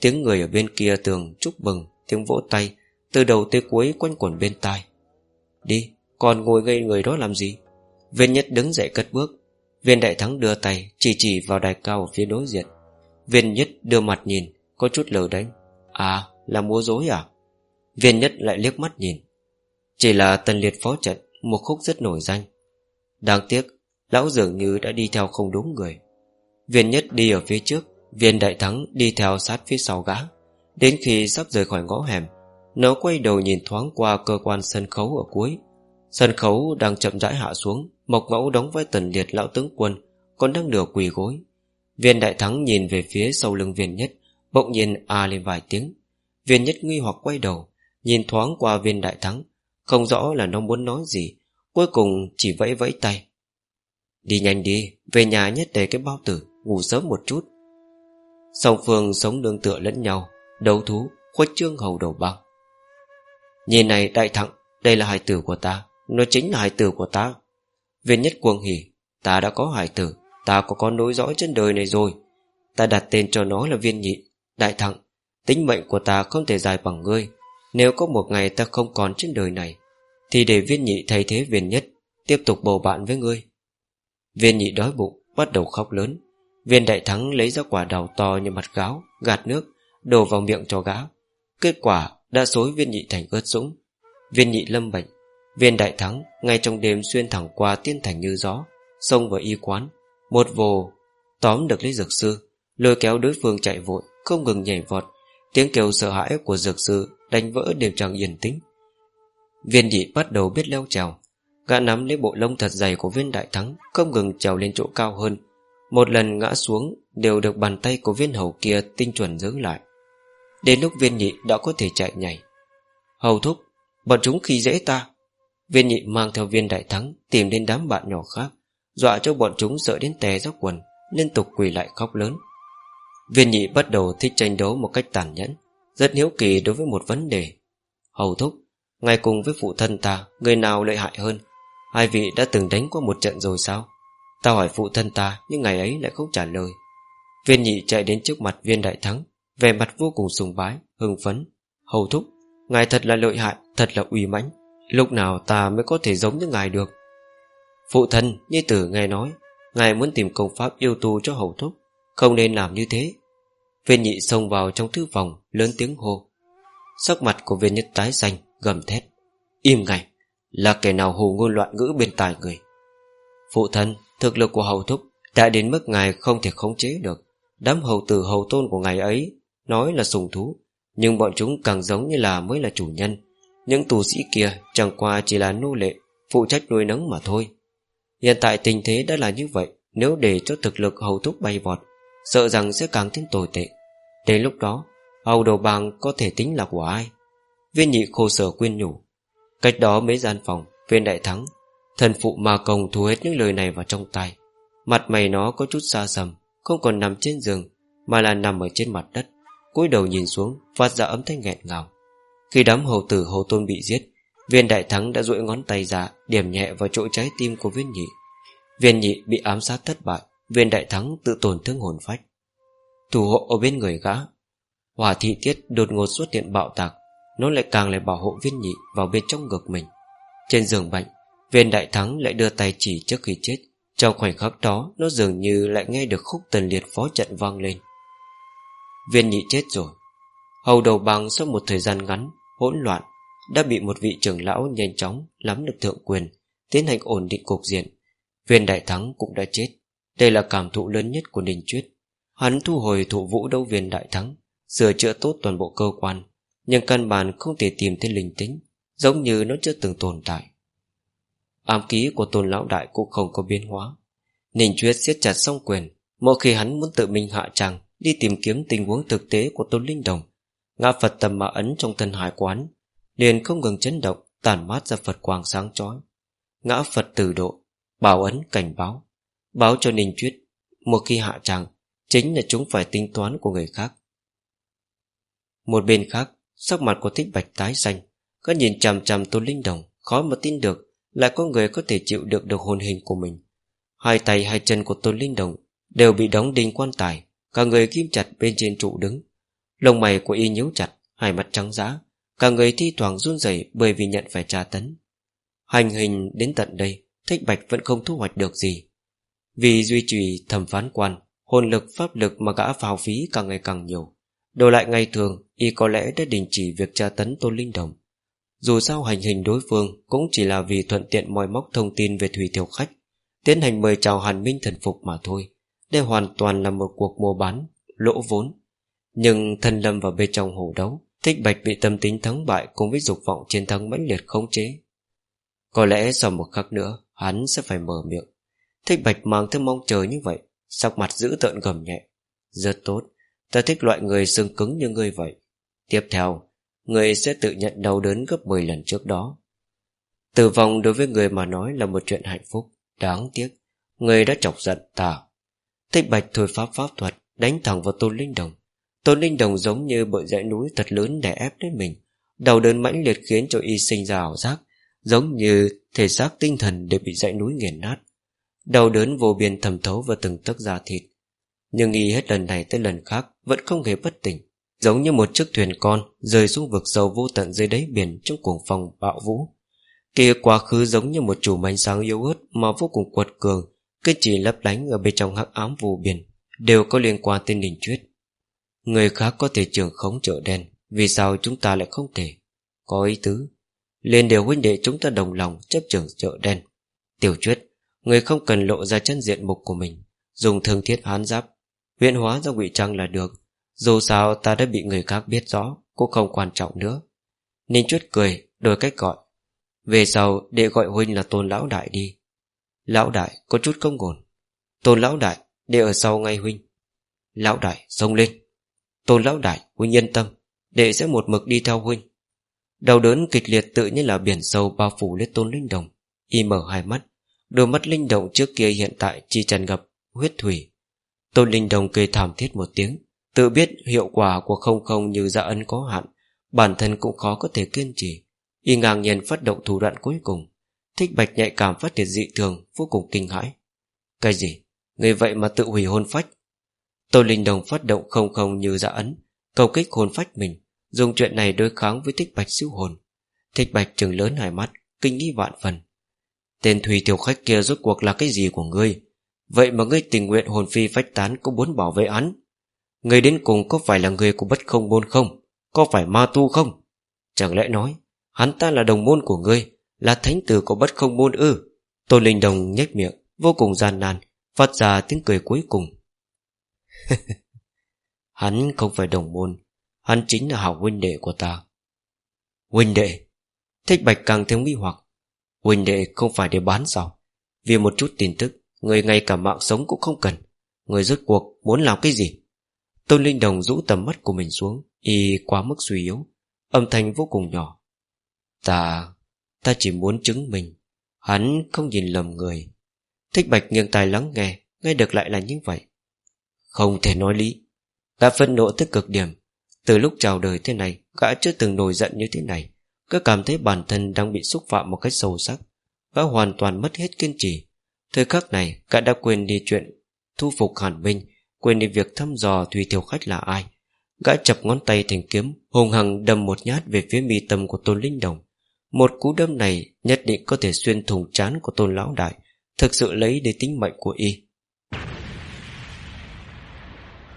Tiếng người ở bên kia tường chúc mừng, Tiếng vỗ tay, Từ đầu tới cuối quanh quẩn bên tai. Đi còn ngồi ngây người đó làm gì? Viên nhất đứng dậy cất bước. Viên đại thắng đưa tay Chỉ chỉ vào đài cao ở phía đối diện. Viên nhất đưa mặt nhìn, Có chút lờ đánh. À là múa dối à? Viên nhất lại liếc mắt nhìn. Chỉ là tần liệt phó trận, Một khúc rất nổi danh. Đáng tiếc, Lão dường như đã đi theo không đúng người. Viên nhất đi ở phía trước, Viên đại thắng đi theo sát phía sau gã. Đến khi sắp rời khỏi ngõ hẻm nó quay đầu nhìn thoáng qua cơ quan sân khấu ở cuối. Sân khấu đang chậm rãi hạ xuống, Mộc mẫu đóng vai tần liệt lão tướng quân, Còn đang nửa quỳ gối. Viên đại thắng nhìn về phía sau lưng viên nhất, Bỗng nhiên a à lên vài tiếng. Viên nhất nguy hoặc quay đầu, Nhìn thoáng qua viên đại thắng, Không rõ là nó muốn nói gì, Cuối cùng chỉ vẫy vẫy tay. Đi nhanh đi, Về nhà nhất để cái bao tử, Ngủ sớm một chút. Song phương sống nương tựa lẫn nhau, Đấu thú, khuếch trương hầu đầu băng. Nhìn này đại thẳng Đây là hài tử của ta. Nó chính là hài tử của ta. Viên nhất cuồng hỉ, Ta đã có hài tử, Ta có con nối dõi trên đời này rồi. Ta đặt tên cho nó là viên nhị, Đại thẳng Tính mệnh của ta không thể dài bằng ngươi. Nếu có một ngày ta không còn trên đời này, Thì để viên nhị thay thế viên nhất, Tiếp tục bầu bạn với ngươi. Viên nhị đói bụng, Bắt đầu khóc lớn. Viên đại thắng lấy ra quả đào to như mặt gáo, Gạt nước, Đổ vào miệng cho gã. Kết quả đa số viên nhị thành ướt sũng. Viên nhị lâm bệnh, Viên đại thắng ngay trong đêm xuyên thẳng qua tiên thành như gió, Xông vào y quán. Một vồ, Tóm được lấy dược sư, Lôi kéo đối phương chạy vội, Không ngừng nhảy vọt. Tiếng kêu sợ hãi của dược sư Đánh vỡ đều chẳng yên tĩnh. Viên nhị bắt đầu biết leo trèo. Gã nắm lấy bộ lông thật dày của viên đại thắng, Không ngừng trèo lên chỗ cao hơn. Một lần ngã xuống, Đều được bàn tay của viên hầu kia tinh chuẩn giữ lại. Đến lúc viên nhị đã có thể chạy nhảy. Hầu thúc, Bọn chúng khi dễ ta. Viên nhị mang theo viên đại thắng Tìm đến đám bạn nhỏ khác, Dọa cho bọn chúng sợ đến tè ra quần, Liên tục quỳ lại khóc lớn. Viên nhị bắt đầu thích tranh đấu một cách tàn nhẫn, Rất hiếu kỳ đối với một vấn đề. Hầu thúc, Ngay cùng với phụ thân ta, Người nào lợi hại hơn? Hai vị đã từng đánh qua một trận rồi sao? Ta hỏi phụ thân ta, Nhưng ngày ấy lại không trả lời. Viên nhị chạy đến trước mặt viên đại thắng về mặt vô cùng sùng bái, hưng phấn. Hầu thúc Ngài thật là lợi hại, thật là uy mãnh. Lúc nào ta mới có thể giống như ngài được? Phụ thân, như tử nghe nói Ngài muốn tìm công pháp yêu tu cho hầu thúc. Không nên làm như thế. Viên nhị xông vào trong thư phòng Lớn tiếng hô. Sắc mặt của viên nhất tái xanh gầm thét. Im ngay Là kẻ nào hồ ngôn loạn ngữ bên tài người? Phụ thân Thực lực của hầu thúc đã đến mức ngài không thể khống chế được. Đám hầu tử hầu tôn của ngài ấy Nói là sùng thú, Nhưng bọn chúng càng giống như là mới là chủ nhân. Những tù sĩ kia chẳng qua chỉ là nô lệ, Phụ trách nuôi nấng mà thôi. Hiện tại tình thế đã là như vậy, Nếu để cho thực lực hầu thúc bay vọt, Sợ rằng sẽ càng thêm tồi tệ. Đến lúc đó Hầu đầu bàng có thể tính là của ai? Viên nhị khô sở quyên nhủ. Cách đó mấy gian phòng, Viên đại thắng, Thần phụ mà công thu hết những lời này vào trong tay. Mặt mày nó có chút xa sầm, Không còn nằm trên giường, Mà là nằm ở trên mặt đất cúi đầu nhìn xuống, Phát ra âm thanh nghẹn ngào. Khi đám hầu tử hầu tôn bị giết, Viên đại thắng đã duỗi ngón tay ra, Điểm nhẹ vào chỗ trái tim của viên nhị. Viên nhị bị ám sát thất bại, Viên đại thắng tự tổn thương hồn phách. Thủ hộ ở bên người gã. Hỏa thị tiết đột ngột xuất hiện bạo tạc, Nó lại càng lại bảo hộ viên nhị Vào bên trong ngực mình. Trên giường bệnh, Viên đại thắng lại đưa tay chỉ trước khi chết, Trong khoảnh khắc đó, Nó dường như lại nghe được khúc tần liệt phó trận vang lên. Viên nhị chết rồi. Hầu đầu bằng sau một thời gian ngắn, Hỗn loạn, Đã bị một vị trưởng lão nhanh chóng Lắm được thượng quyền, Tiến hành ổn định cục diện. Viên đại thắng cũng đã chết. Đây là cảm thụ lớn nhất của Ninh Chuyết Hắn thu hồi thụ vũ đấu viên đại thắng, Sửa chữa tốt toàn bộ cơ quan, Nhưng căn bản không thể tìm thấy linh tính, Giống như nó chưa từng tồn tại. Ám ký của tôn lão đại cũng không có biến hóa. Ninh Chuyết siết chặt song quyền, Mỗi khi hắn muốn tự mình hạ tràng Đi tìm kiếm tình huống thực tế của tôn linh đồng. Ngã Phật tầm mã ấn trong thân hải quán, liền không ngừng chấn động Tàn mát ra Phật quang sáng chói. Ngã Phật từ độ, Bảo ấn cảnh báo. Báo cho Ninh Chuyết Một khi hạ tràng, Chính là chúng phải tính toán của người khác. Một bên khác, Sắc mặt của thích bạch tái xanh. Có nhìn chằm chằm tôn linh đồng, Khó mà tin được Lại có người có thể chịu được được hồn hình của mình. Hai tay hai chân của tôn linh đồng Đều bị đóng đinh quan tài. Cả người kim chặt bên trên trụ đứng. Lông mày của y nhíu chặt, Hai mắt trắng giá Cả người thi thoảng run rẩy bởi vì nhận phải tra tấn. Hành hình đến tận đây, Thích Bạch vẫn không thu hoạch được gì. Vì duy trì thẩm phán quan, Hồn lực, pháp lực mà gã phào phí càng ngày càng nhiều. Đổi lại ngày thường, Y có lẽ đã đình chỉ việc tra tấn Tôn Linh Đồng. Dù sao hành hình đối phương Cũng chỉ là vì thuận tiện moi móc thông tin Về Thủy Thiểu Khách, Tiến hành mời chào Hàn Minh thần phục mà thôi. Đây hoàn toàn là một cuộc mua bán, Lỗ vốn. Nhưng thân lâm vào bên trong hồ đấu, Thích Bạch bị tâm tính thắng bại Cùng với dục vọng chiến thắng mãnh liệt khống chế. Có lẽ sau một khắc nữa, Hắn sẽ phải mở miệng. Thích Bạch mang theo mong chờ như vậy, Sắc mặt giữ tợn gầm nhẹ. Rất tốt, Ta thích loại người xương cứng như ngươi vậy. Tiếp theo Người sẽ tự nhận đau đớn gấp 10 lần trước đó. Tử vong đối với người mà nói là một chuyện hạnh phúc, Đáng tiếc. Người đã chọc giận ta. Thích bạch thôi pháp pháp thuật, Đánh thẳng vào tôn linh đồng. Tôn linh đồng giống như bởi dãy núi thật lớn đè ép đến mình. Đầu đớn mãnh liệt khiến cho y sinh ra ảo giác, Giống như thể xác tinh thần đều bị dãy núi nghiền nát. Đầu đớn vô biên thầm thấu vào từng tấc da thịt. Nhưng y hết lần này tới lần khác Vẫn không hề bất tỉnh, Giống như một chiếc thuyền con Rơi xuống vực sâu vô tận dưới đáy biển Trong cuồng phong bạo vũ. Kia quá khứ giống như một chùm ánh sáng yếu ớt Mà vô cùng quật cường cái chỉ lấp lánh ở bên trong hắc ám vô biển Đều có liên quan tên đình chuyết Người khác có thể trưởng khống chợ đen, Vì sao chúng ta lại không thể? Có ý tứ. Liền đều huynh đệ chúng ta đồng lòng chấp trưởng chợ đen. Tiểu chuyết Người không cần lộ ra chân diện mục của mình, Dùng thương thiết hán giáp Huyện hóa ra ngụy trang là được. Dù sao ta đã bị người khác biết rõ, Cũng không quan trọng nữa. Ninh Chuyết cười, đổi cách gọi. Về sau để gọi huynh là tôn lão đại đi. Lão đại, có chút không ổn. Tôn lão đại, để ở sau ngay huynh. Lão đại, xông lên. Tôn lão đại, huynh yên tâm Đệ sẽ một mực đi theo huynh. Đau đớn kịch liệt tự nhiên là biển sâu bao phủ lên tôn linh đồng, Y mở hai mắt. Đôi mắt linh động trước kia hiện tại chỉ tràn ngập huyết thủy. Tôn linh đồng kề thảm thiết một tiếng, Tự biết hiệu quả của không không như dạ ân có hạn, Bản thân cũng khó có thể kiên trì. Y ngang nhiên phát động thủ đoạn cuối cùng Thích bạch nhạy cảm phát triển dị thường, Vô cùng kinh hãi. Cái gì? Người vậy mà tự hủy hôn phách? Tô linh đồng phát động không không như dạ ấn, Cầu kích hồn phách mình, Dùng chuyện này đối kháng với thích bạch siêu hồn. Thích bạch trừng lớn hai mắt, Kinh nghĩ vạn phần. Tên thủy tiểu khách kia rốt cuộc là cái gì của ngươi? Vậy mà ngươi tình nguyện hồn phi phách tán Cũng muốn bảo vệ hắn? Ngươi đến cùng có phải là người của bất không môn không? Có phải ma tu không? Chẳng lẽ nói, Hắn ta là đồng môn của ngươi? Là thánh tử của bất không môn ư? Tôn Linh Đồng nhếch miệng, Vô cùng gian nan, Phát ra tiếng cười cuối cùng. Hắn không phải đồng môn, Hắn chính là hảo huynh đệ của ta. Huynh đệ? Thích bạch càng thêm nghi hoặc. Huynh đệ không phải để bán sao? Vì một chút tin tức, Người ngay cả mạng sống cũng không cần. Người rốt cuộc muốn làm cái gì? Tôn Linh Đồng rũ tầm mắt của mình xuống, Y quá mức suy yếu, Âm thanh vô cùng nhỏ. Ta Ta chỉ muốn chứng minh. Hắn không nhìn lầm người. Thích Bạch nghiêng tai lắng nghe Nghe được lại là như vậy. Không thể nói lý. Gã phân nộ tới cực điểm. Từ lúc chào đời thế này, Gã chưa từng nổi giận như thế này. Cứ cảm thấy bản thân đang bị xúc phạm một cách sâu sắc. Gã hoàn toàn mất hết kiên trì. Thời khắc này, Gã đã quên đi chuyện Thu phục hàn minh, Quên đi việc thăm dò Thùy Thiều Khách là ai. Gã chập ngón tay thành kiếm, Hùng hằng đâm một nhát về phía mi tâm của Tôn Linh Đồng. Một cú đâm này Nhất định có thể xuyên thùng chán của Tôn Lão Đại, Thực sự lấy để tính mệnh của y.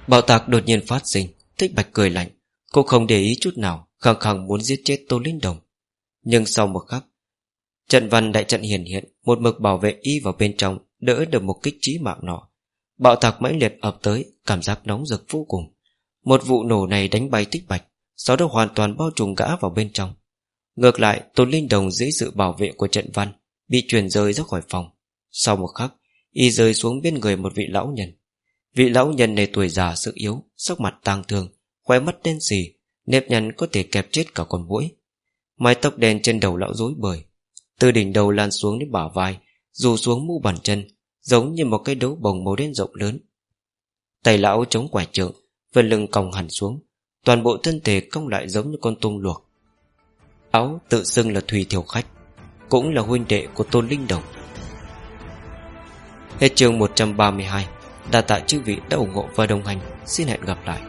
Bạo tạc đột nhiên phát sinh, Thích bạch cười lạnh, Cô không để ý chút nào Khẳng khẳng muốn giết chết Tô Linh Đồng. Nhưng sau một khắc, Trận văn đại trận hiển hiện, Một mực bảo vệ y vào bên trong, Đỡ được một kích trí mạng nọ. Bạo tạc mãnh liệt ập tới, Cảm giác nóng rực vô cùng. Một vụ nổ này đánh bay tích bạch, Sau đó hoàn toàn bao trùm gã vào bên trong. Ngược lại, Tôn Linh Đồng dưới sự bảo vệ của trận văn Bị truyền rơi ra khỏi phòng. Sau một khắc, Y rơi xuống bên người một vị lão nhân. Vị lão nhân này tuổi già sự yếu, Sắc mặt tang thương, Khóe mắt đen xì, Nếp nhăn có thể kẹp chết cả con mũi Mái tóc đen trên đầu lão rối bời, Từ đỉnh đầu lan xuống đến bả vai Dù xuống mu bàn chân, Giống như một cái đấu bồng màu đen rộng lớn. Tay lão chống quả trượng, Phần lưng còng hẳn xuống, Toàn bộ thân thể cong lại giống như con tôm luộc. Áo tự xưng là Thùy Thiểu Khách, Cũng là huynh đệ của Tôn Linh Đồng. Hết chương 132 Đa tạ chư vị đã ủng hộ và đồng hành. Xin hẹn gặp lại.